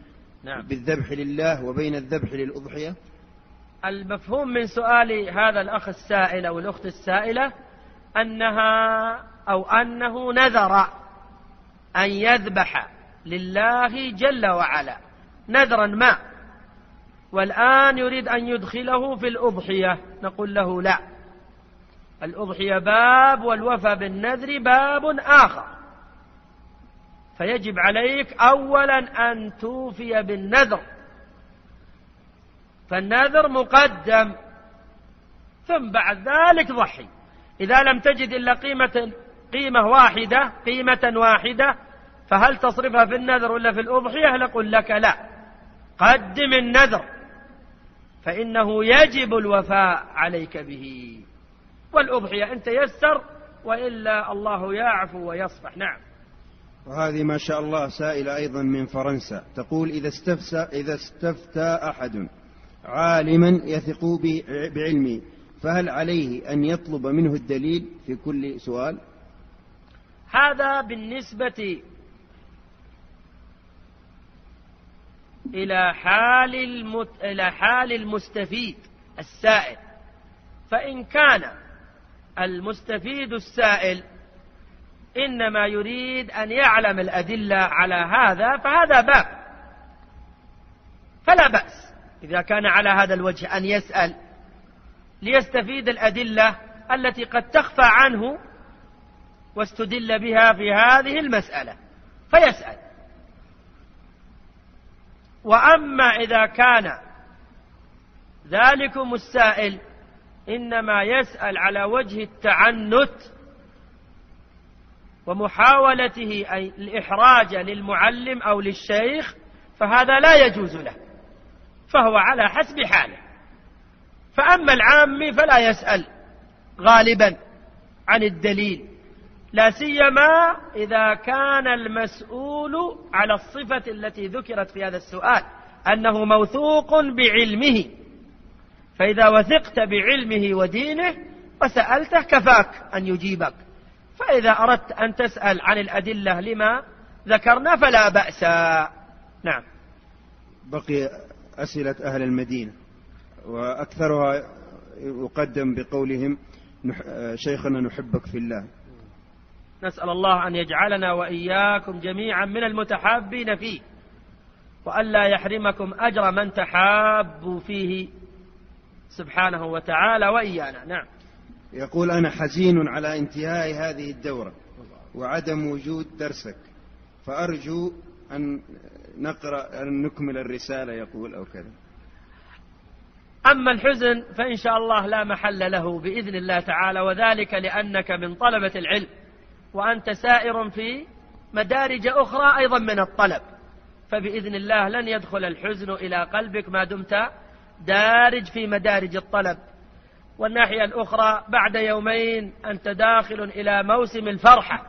نعم. بالذبح لله وبين الذبح للأضحية المفهوم من سؤال هذا الأخ السائل أو الأخت السائلة أنها أو أنه نذر أن يذبح لله جل وعلا نذرا ما. والآن يريد أن يدخله في الأضحية. نقول له لا. الأضحية باب والوفى بالنذر باب آخر. فيجب عليك أولا أن توفي بالنذر. فالنذر مقدم. ثم بعد ذلك ضحي. إذا لم تجد إلا قيمة قيمة واحدة قيمة واحدة فهل تصرفها في النذر ولا في الأضحية؟ نقول لك لا. قدم النذر. فإنه يجب الوفاء عليك به. والأضحية إن تيسر وإلا الله يعفو ويصفح. نعم. وهذه ما شاء الله سائلة أيضا من فرنسا. تقول إذا استفسى إذا استفتى أحد عالما يثق بعلمه فهل عليه أن يطلب منه الدليل في كل سؤال؟ هذا بالنسبة إلى حال المت... إلى حال المستفيد السائل. فإن كان المستفيد السائل إنما يريد أن يعلم الأدلة على هذا فهذا باب. فلا بأس إذا كان على هذا الوجه أن يسأل ليستفيد الأدلة التي قد تخفى عنه واستدل بها في هذه المسألة. فيسأل. وأما إذا كان ذلكم السائل إنما يسأل على وجه التعنت ومحاولته الإحراج للمعلم أو للشيخ فهذا لا يجوز له فهو على حسب حاله. فأما العام فلا يسأل غالبا عن الدليل. لا سيما إذا كان المسؤول على الصفة التي ذكرت في هذا السؤال أنه موثوق بعلمه. فإذا وثقت بعلمه ودينه وسألته كفاك أن يجيبك. فإذا أردت أن تسأل عن الأدلة لما ذكرنا فلا بأس. نعم. بقي أسئلة أهل المدينة وأكثرها يقدم بقولهم شيخنا نحبك في الله. نسأل الله أن يجعلنا وإياكم جميعا من المتحابين فيه وألا يحرمكم أجر من تحابوا فيه سبحانه وتعالى وإيانا. نعم. يقول أنا حزين على انتهاء هذه الدورة وعدم وجود درسك فأرجو أن نقرأ أن نكمل الرسالة يقول أو كذا. أما الحزن فإن شاء الله لا محل له بإذن الله تعالى وذلك لأنك من طلبة العلم. وأنت سائر في مدارج أخرى أيضا من الطلب. فبإذن الله لن يدخل الحزن إلى قلبك ما دمت دارج في مدارج الطلب. والناحية الأخرى بعد يومين أنت داخل إلى موسم الفرحة.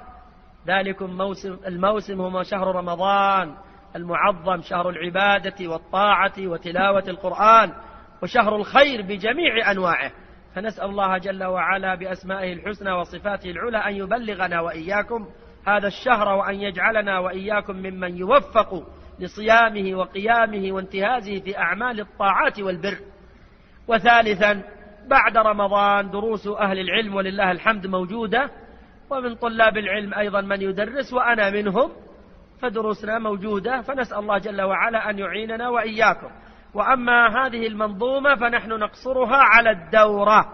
ذلكم موسم الموسم هو شهر رمضان المعظم شهر العبادة والطاعة وتلاوة القرآن وشهر الخير بجميع أنواعه. فنسأل الله جل وعلا بأسمائه الحسنى وصفاته العلى أن يبلغنا وإياكم هذا الشهر وأن يجعلنا وإياكم ممن يوفق لصيامه وقيامه وانتهازه في أعمال الطاعات والبر. وثالثا بعد رمضان دروس أهل العلم ولله الحمد موجودة ومن طلاب العلم أيضا من يدرس وأنا منهم فدروسنا موجودة فنسأل الله جل وعلا أن يعيننا وإياكم. وأما هذه المنظومة فنحن نقصرها على الدورة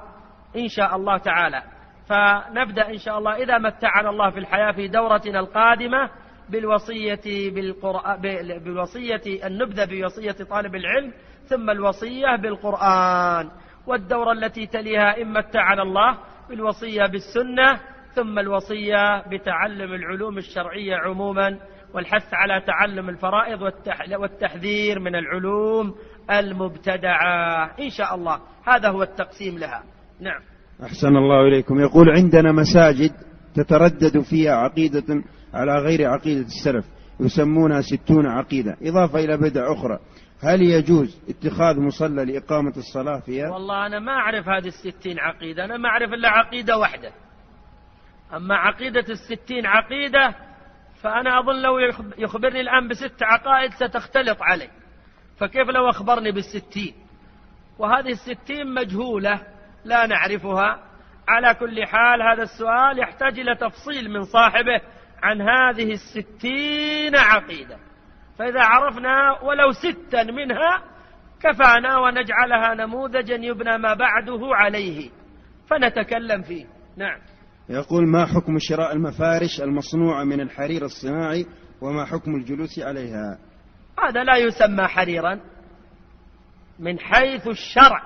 إن شاء الله تعالى. فنبدأ إن شاء الله إذا متعنا الله في الحياة في دورتنا القادمة بالوصية بالقرآن بالوصية النبذة بوصية طالب العلم ثم الوصية بالقرآن. والدورة التي تليها إما متعنا الله بالوصية بالسنة ثم الوصية بتعلم العلوم الشرعية عموما والحث على تعلم الفرائض والتحذير من العلوم المبتدعة. إن شاء الله. هذا هو التقسيم لها. نعم. أحسن الله إليكم. يقول عندنا مساجد تتردد فيها عقيدة على غير عقيدة السلف يسمونها ستون عقيدة. إضافة إلى بدع أخرى. هل يجوز اتخاذ مصلى لإقامة الصلاة فيها؟ والله أنا ما أعرف هذه الستين عقيدة. أنا ما أعرف إلا عقيدة واحدة. أما عقيدة الستين عقيدة فأنا أظن لو يخبرني الآن بست عقائد ستختلط علي. فكيف لو أخبرني بالستين؟ وهذه الستين مجهولة لا نعرفها. على كل حال هذا السؤال يحتاج إلى تفصيل من صاحبه عن هذه الستين عقيدة. فإذا عرفنا ولو ستا منها كفانا ونجعلها نموذجا يبنى ما بعده عليه. فنتكلم فيه. نعم. يقول ما حكم شراء المفارش المصنوعة من الحرير الصناعي وما حكم الجلوس عليها؟ هذا لا يسمى حريرا. من حيث الشرع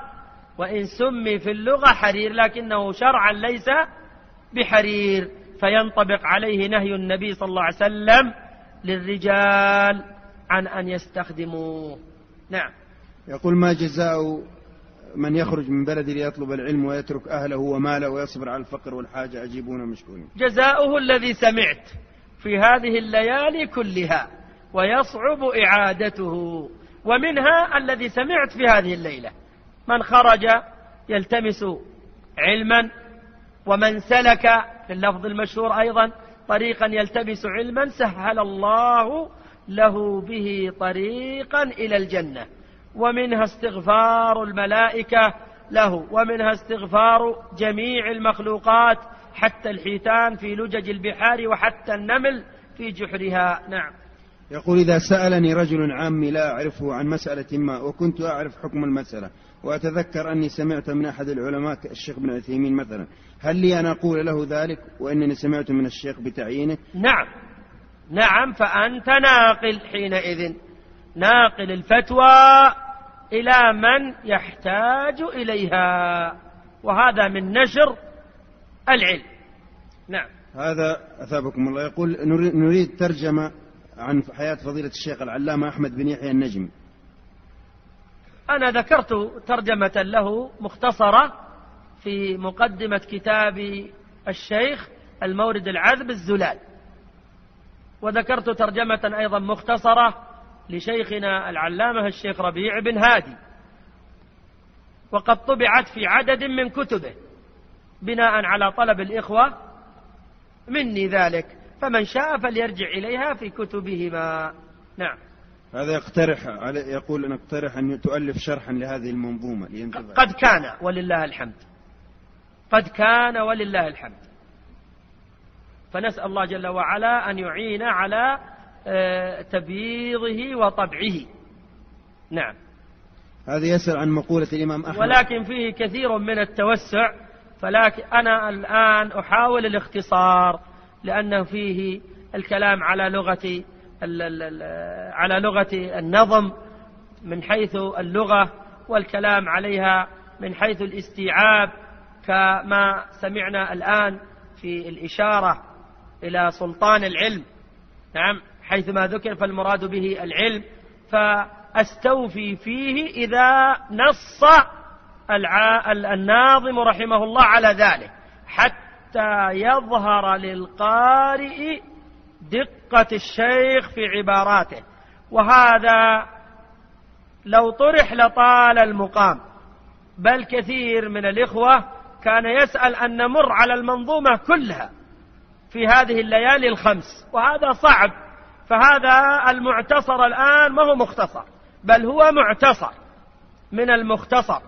وإن سمي في اللغة حرير لكنه شرعا ليس بحرير. فينطبق عليه نهي النبي صلى الله عليه وسلم للرجال عن أن يستخدموه. نعم. يقول ما جزاء من يخرج من بلده ليطلب العلم ويترك أهله وماله ويصبر على الفقر والحاجة؟ أجيبون مشكورين. جزاؤه الذي سمعت في هذه الليالي كلها. ويصعب إعادته. ومنها الذي سمعت في هذه الليلة من خرج يلتمس علما ومن سلك في اللفظ المشهور أيضا طريقا يلتمس علما سهل الله له به طريقا إلى الجنة. ومنها استغفار الملائكة له ومنها استغفار جميع المخلوقات حتى الحيتان في لجج البحار وحتى النمل في جحرها. نعم. يقول إذا سألني رجل عامي لا أعرفه عن مسألة ما وكنت أعرف حكم المسألة وأتذكر أني سمعت من أحد العلماء الشيخ بن عثيمين مثلا. هل لي أن أقول له ذلك وإنني سمعت من الشيخ بتعيينه؟ نعم. نعم فأنت ناقل حينئذ. ناقل الفتوى إلى من يحتاج إليها. وهذا من نشر العلم. نعم. هذا أثابكم الله. يقول نريد ترجمة عن حياة فضيلة الشيخ العلامة أحمد بن يحيى النجمي. أنا ذكرت ترجمة له مختصرة في مقدمة كتاب الشيخ المورد العذب الزلال. وذكرت ترجمة أيضا مختصرة لشيخنا العلامة الشيخ ربيع بن هادي. وقد طبعت في عدد من كتبه بناء على طلب الإخوة مني ذلك. فمن شاء فليرجع إليها في كتبهما. نعم. هذا يقترح يقول نقترح أن تؤلف شرحا لهذه المنظومة قد كان ولله الحمد. قد كان ولله الحمد. فنسأل الله جل وعلا أن يعين على آه، تبييضه وطبعه. نعم. هذا يسأل عن مقولة الإمام أحمد. ولكن فيه كثير من التوسع فلكن أنا الآن أحاول الاختصار. لأنه فيه الكلام على لغة على لغة النظم من حيث اللغة والكلام عليها من حيث الاستيعاب كما سمعنا الآن في الإشارة إلى سلطان العلم. نعم حيثما ذكر فالمراد به العلم فأستوفي فيه إذا نص الناظم رحمه الله على ذلك حتى يظهر للقارئ دقة الشيخ في عباراته. وهذا لو طرح لطال المقام بل كثير من الإخوة كان يسأل أن نمر على المنظومة كلها في هذه الليالي الخمس وهذا صعب. فهذا المعتصر الآن ما هو مختصر بل هو معتصر من المختصر.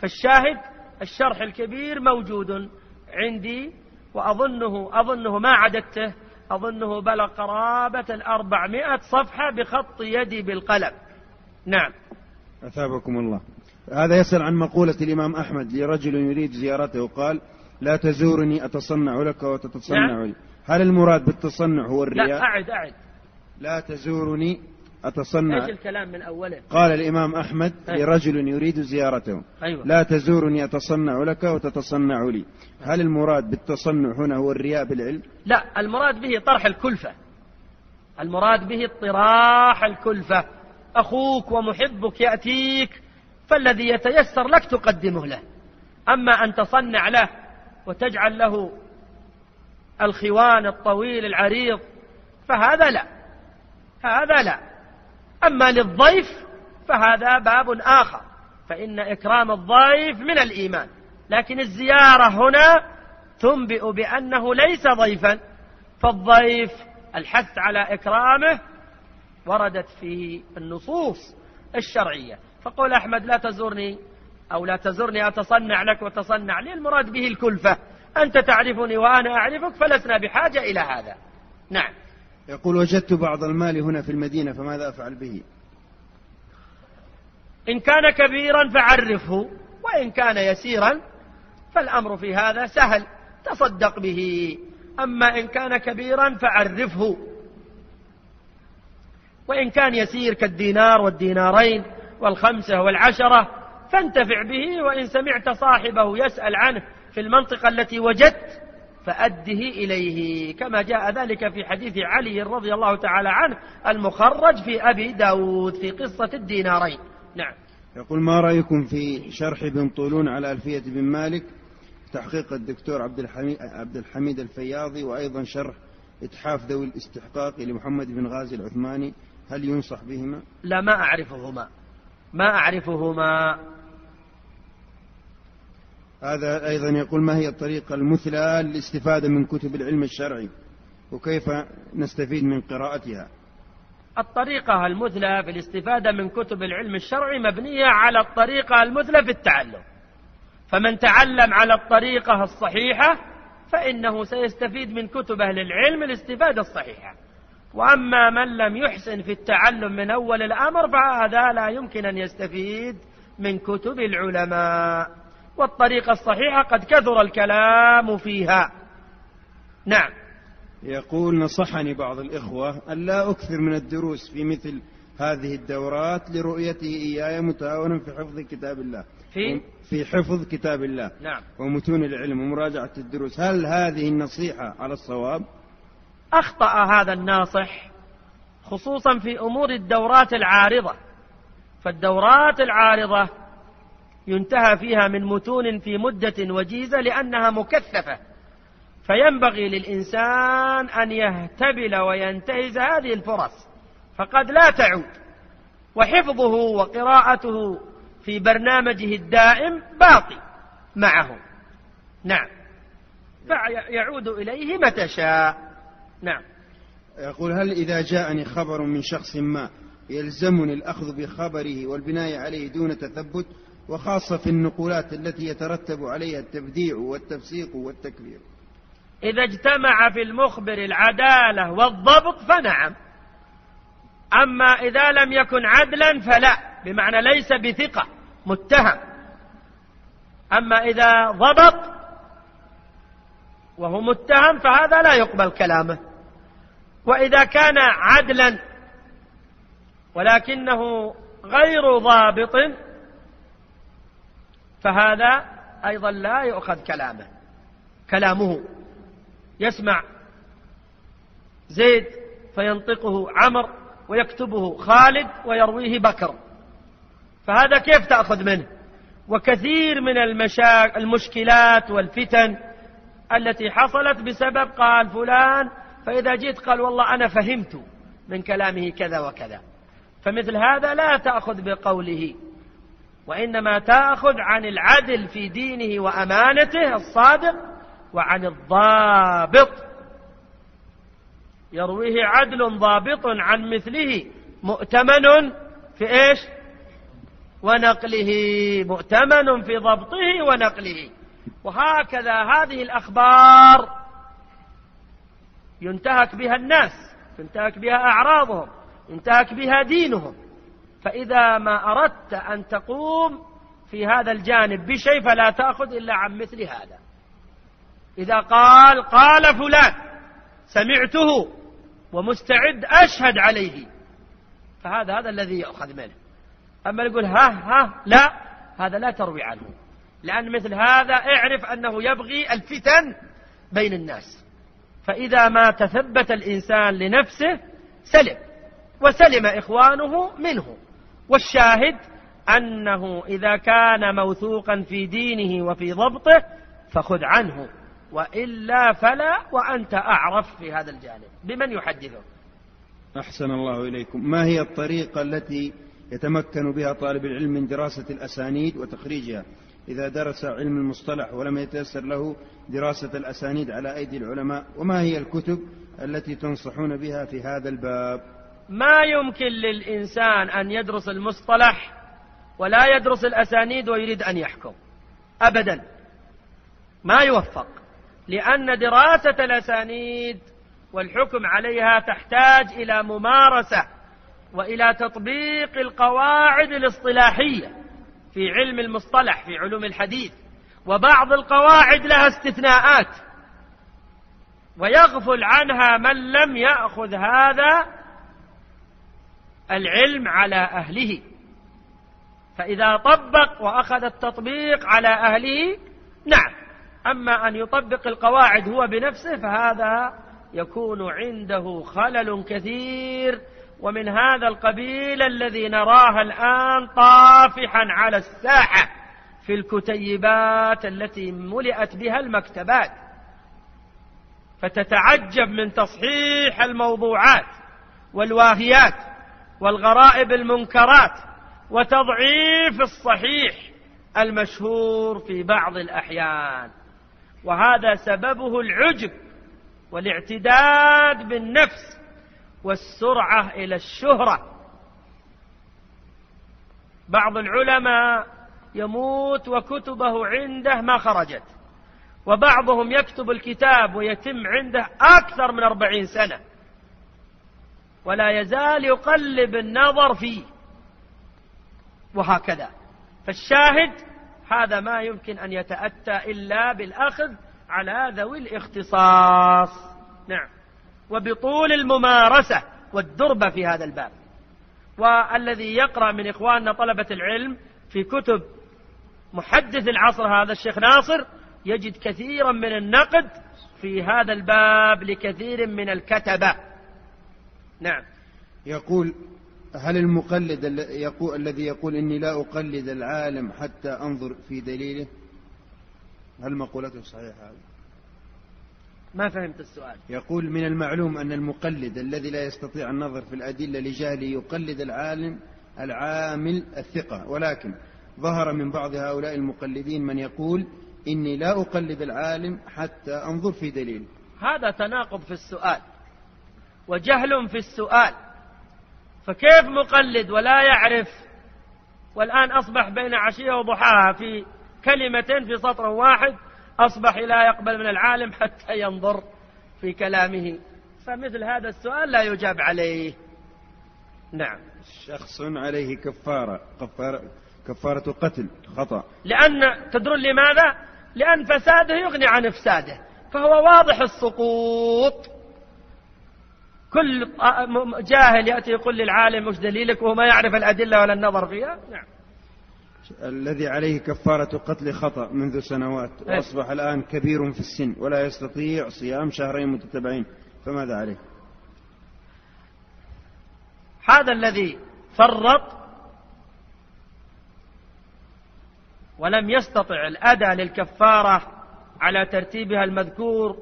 فالشاهد الشرح الكبير موجود. عندي وأظنه أظنه ما عددته أظنه بلغ قرابة الأربعمائة صفحة بخط يدي بالقلم. نعم. أثابكم الله. هذا يسأل عن مقولة الإمام أحمد لرجل يريد زيارته قال لا تزورني أتصنع لك وتتصنع نعم. لي. هل المراد بالتصنع هو الرياء؟ لا أعد أعد. لا تزورني أتصنع. إيش الكلام من أوله؟ قال الإمام أحمد أيوة. لرجل يريد زيارته. أيوة. لا تزورني أتصنع لك وتتصنع لي. هل المراد بالتصنع هنا هو الرياء بالعلم؟ لا المراد به طرح الكلفة. المراد به اطراح الكلفة. أخوك ومحبك يأتيك فالذي يتيسر لك تقدمه له. أما أن تصنع له وتجعل له الخوان الطويل العريض فهذا لا. هذا لا. أما للضيف فهذا باب آخر فإن إكرام الضيف من الإيمان. لكن الزيارة هنا تنبئ بأنه ليس ضيفا فالضيف الحث على إكرامه وردت فيه النصوص الشرعية. فقول أحمد لا تزورني أو لا تزورني أتصنع لك وتصنع لي. المراد به الكلفة. أنت تعرفني وأنا أعرفك فلسنا بحاجة إلى هذا. نعم. يقول وجدت بعض المال هنا في المدينة فماذا أفعل به؟ إن كان كبيرا فعرفه وإن كان يسيرا فالأمر في هذا سهل تصدق به. أما إن كان كبيرا فعرفه. وإن كان يسير كالدينار والدينارين والخمسة والعشرة فانتفع به وإن سمعت صاحبه يسأل عنه في المنطقة التي وجدت فأده إليه. كما جاء ذلك في حديث علي رضي الله تعالى عنه المخرج في أبي داود في قصة الدينارين. نعم. يقول ما رأيكم في شرح بن طولون على ألفية بن مالك؟ تحقيق الدكتور عبد الحميد, عبد الحميد الفياضي وأيضا شرح إتحاف ذوي الاستحقاق لمحمد بن غازي العثماني. هل ينصح بهما؟ لا ما أعرفهما. ما أعرفهما. هذا أيضا يقول ما هي الطريقة المثلى للاستفادة من كتب العلم الشرعي وكيف نستفيد من قراءتها؟ الطريقة المثلى في الاستفادة من كتب العلم الشرعي مبنية على الطريقة المثلى في التعلم. فمن تعلم على الطريقة الصحيحة فإنه سيستفيد من كتب أهل العلم الاستفادة الصحيحة. وأما من لم يحسن في التعلم من أول الأمر فهذا لا يمكن أن يستفيد من كتب العلماء. والطريقة الصحيحة قد كثر الكلام فيها. نعم. يقول نصحني بعض الإخوة أن لا أكثر من الدروس في مثل هذه الدورات لرؤيته إياي متهاونا في حفظ كتاب الله. في؟ في حفظ كتاب الله. نعم. ومتون العلم ومراجعة الدروس. هل هذه النصيحة على الصواب؟ أخطأ هذا الناصح خصوصا في أمور الدورات العارضة. فالدورات العارضة ينتهى فيها من متون في مدة وجيزة لأنها مكثفة. فينبغي للإنسان أن يهتبل وينتهز هذه الفرص. فقد لا تعود. وحفظه وقراءته في برنامجه الدائم باقي معه. نعم. فيعود إليه متى شاء. نعم. يقول هل إذا جاءني خبر من شخص ما يلزمني الأخذ بخبره والبناء عليه دون تثبت وخاصة في النقولات التي يترتب عليها التبديع والتفسيق والتكبير. إذا اجتمع في المخبر العدالة والضبط فنعم. أما إذا لم يكن عدلا فلا بمعنى ليس بثقة متهم. أما إذا ضبط وهو متهم فهذا لا يقبل كلامه. وإذا كان عدلا ولكنه غير ضابط فهذا أيضا لا يؤخذ كلامه. كلامه. يسمع زيد فينطقه عمر ويكتبه خالد ويرويه بكر. فهذا كيف تأخذ منه؟ وكثير من المشاك المشكلات والفتن التي حصلت بسبب قال فلان فإذا جيت قال والله أنا فهمت من كلامه كذا وكذا. فمثل هذا لا تأخذ بقوله. وإنما تأخذ عن العدل في دينه وأمانته الصادق وعن الضابط. يرويه عدل ضابط عن مثله مؤتمن في إيش؟ ونقله مؤتمن في ضبطه ونقله. وهكذا هذه الأخبار ينتهك بها الناس ينتهك بها أعراضهم ينتهك بها دينهم. فإذا ما أردت أن تقوم في هذا الجانب بشيء فلا تأخذ إلا عن مثل هذا. إذا قال قال فلان سمعته ومستعد أشهد عليه. فهذا هذا الذي يؤخذ منه. أما يقول ها ها لا هذا لا تروي عنه. لأن مثل هذا اعرف أنه يبغي الفتن بين الناس. فإذا ما تثبت الإنسان لنفسه سلم. وسلم إخوانه منه. والشاهد أنه إذا كان موثوقا في دينه وفي ضبطه فخذ عنه وإلا فلا وأنت أعرف في هذا الجانب بمن يحدثه؟ أحسن الله إليكم. ما هي الطريقة التي يتمكن بها طالب العلم من دراسة الأسانيد وتخريجها؟ إذا درس علم المصطلح ولم يتيسر له دراسة الأسانيد على أيدي العلماء وما هي الكتب التي تنصحون بها في هذا الباب؟ ما يمكن للإنسان أن يدرس المصطلح ولا يدرس الأسانيد ويريد أن يحكم. أبدا. ما يوفق. لأن دراسة الأسانيد والحكم عليها تحتاج إلى ممارسة وإلى تطبيق القواعد الاصطلاحية في علم المصطلح في علوم الحديث. وبعض القواعد لها استثناءات. ويغفل عنها من لم يأخذ هذا العلم على أهله. فإذا طبق وأخذ التطبيق على أهله نعم. أما أن يطبق القواعد هو بنفسه فهذا يكون عنده خلل كثير. ومن هذا القبيل الذي نراه الآن طافحا على الساحة في الكتيبات التي ملئت بها المكتبات. فتتعجب من تصحيح الموضوعات والواهيات. والغرائب المنكرات وتضعيف الصحيح المشهور في بعض الأحيان. وهذا سببه العجب والاعتداد بالنفس والسرعة إلى الشهرة. بعض العلماء يموت وكتبه عنده ما خرجت وبعضهم يكتب الكتاب ويتم عنده أكثر من أربعين سنة. ولا يزال يقلب النظر فيه. وهكذا. فالشاهد هذا ما يمكن أن يتأتى إلا بالأخذ على ذوي الاختصاص. نعم. وبطول الممارسة والدربة في هذا الباب. والذي يقرأ من إخواننا طلبة العلم في كتب محدث العصر هذا الشيخ ناصر يجد كثيرا من النقد في هذا الباب لكثير من الكتبة. نعم. يقول هل المقلد الذي يقول إني لا أقلد العالم حتى أنظر في دليله؟ هل مقولته صحيحة هذا ما فهمت السؤال. يقول من المعلوم أن المقلد الذي لا يستطيع النظر في الأدلة لجهله يقلد العالم العامل الثقة. ولكن ظهر من بعض هؤلاء المقلدين من يقول إني لا أقلد العالم حتى أنظر في دليل. هذا تناقض في السؤال. وجهل في السؤال. فكيف مقلد ولا يعرف؟ والآن أصبح بين عشية وضحاها في كلمة في سطر واحد أصبح لا يقبل من العالم حتى ينظر في كلامه. فمثل هذا السؤال لا يجاب عليه. نعم. شخص عليه كفارة كفارة, كفارة قتل خطأ. لأن تدرون لماذا؟ لأن فساده يغني عن إفساده فهو واضح السقوط. كل جاهل يأتي يقول للعالم مش دليلك وهو ما يعرف الأدلة ولا النظر فيها؟ نعم. الذي عليه كفارة قتل خطأ منذ سنوات إيه. وأصبح الآن كبير في السن ولا يستطيع صيام شهرين متتبعين فماذا عليه؟ هذا الذي فرط ولم يستطع الأداء للكفارة على ترتيبها المذكور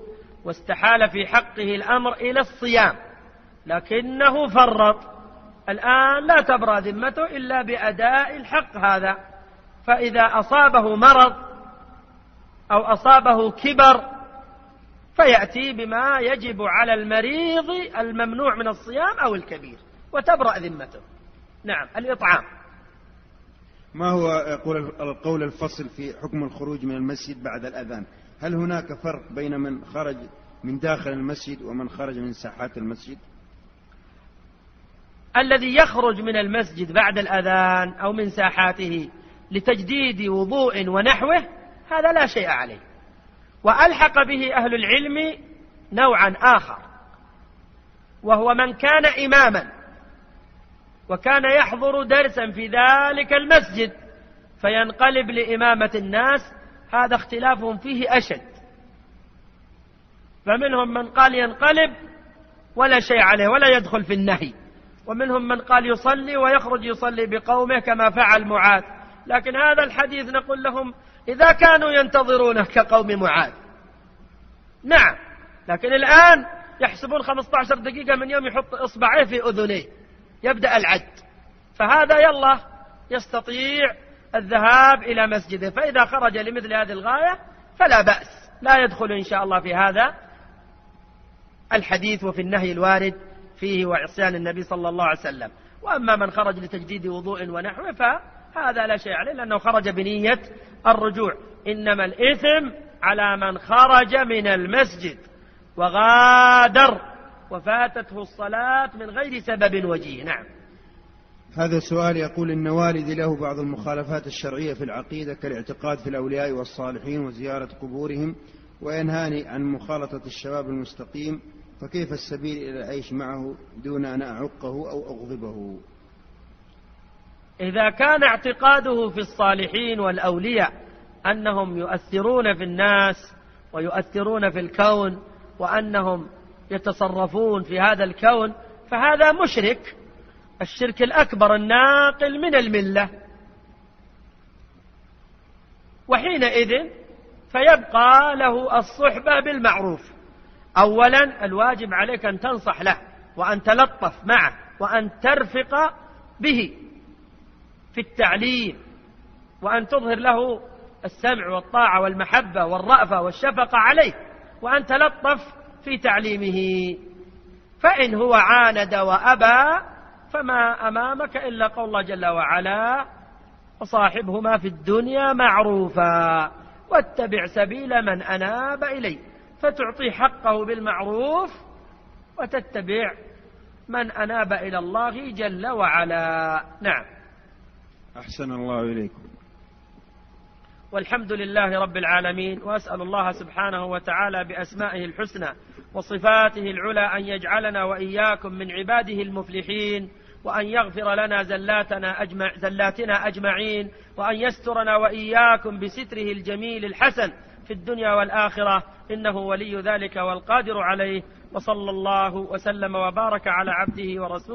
واستحال في حقه الأمر إلى الصيام. لكنه فرط. الآن لا تبرى ذمته إلا بأداء الحق هذا. فإذا أصابه مرض أو أصابه كبر فيأتي بما يجب على المريض الممنوع من الصيام أو الكبير وتبرأ ذمته. نعم الإطعام. ما هو القول الفصل في حكم الخروج من المسجد بعد الأذان؟ هل هناك فرق بين من خرج من داخل المسجد ومن خرج من ساحات المسجد؟ الذي يخرج من المسجد بعد الأذان أو من ساحاته لتجديد وضوء ونحوه هذا لا شيء عليه. وألحق به أهل العلم نوعا آخر وهو من كان إماما وكان يحضر درسا في ذلك المسجد فينقلب لإمامة الناس هذا اختلافهم فيه أشد. فمنهم من قال ينقلب ولا شيء عليه ولا يدخل في النهي. ومنهم من قال يصلي ويخرج يصلي بقومه كما فعل معاذ. لكن هذا الحديث نقول لهم إذا كانوا ينتظرونه كقوم معاذ. نعم لكن الآن يحسبون 15 دقيقة من يوم يحط إصبعيه في أذنيه. يبدأ العد. فهذا يلا يستطيع الذهاب إلى مسجده. فإذا خرج لمثل هذه الغاية فلا بأس. لا يدخل إن شاء الله في هذا الحديث وفي النهي الوارد. فيه وعصيان النبي صلى الله عليه وسلم. وأما من خرج لتجديد وضوء ونحوه فهذا لا شيء عليه لأنه خرج بنية الرجوع. إنما الإثم على من خرج من المسجد وغادر وفاتته الصلاة من غير سبب وجيه. نعم. هذا سؤال يقول إن والدي له بعض المخالفات الشرعية في العقيدة كالاعتقاد في الأولياء والصالحين وزيارة قبورهم وينهاني عن مخالطة الشباب المستقيم فكيف السبيل إلى العيش معه دون أن أعقه أو أغضبه؟ إذا كان اعتقاده في الصالحين والأولياء أنهم يؤثرون في الناس ويؤثرون في الكون وأنهم يتصرفون في هذا الكون فهذا مشرك. الشرك الأكبر الناقل من الملة. وحينئذ فيبقى له الصحبة بالمعروف. أولا الواجب عليك أن تنصح له وأن تلطف معه وأن ترفق به في التعليم وأن تظهر له السمع والطاعة والمحبة والرأفة والشفقة عليه وأن تلطف في تعليمه. فإن هو عاند وأبى فما أمامك إلا قول الله جل وعلا وصاحبهما في الدنيا معروفا واتبع سبيل من أناب إليه فتعطي حقه بالمعروف وتتبع من أناب إلى الله جل وعلا. نعم. أحسن الله إليكم. والحمد لله رب العالمين وأسأل الله سبحانه وتعالى بأسمائه الحسنى وصفاته العلى أن يجعلنا وإياكم من عباده المفلحين وأن يغفر لنا زلاتنا أجمع زلاتنا أجمعين وأن يسترنا وإياكم بستره الجميل الحسن في الدنيا والآخرة إنه ولي ذلك والقادر عليه وصلى الله وسلم وبارك على عبده ورسوله.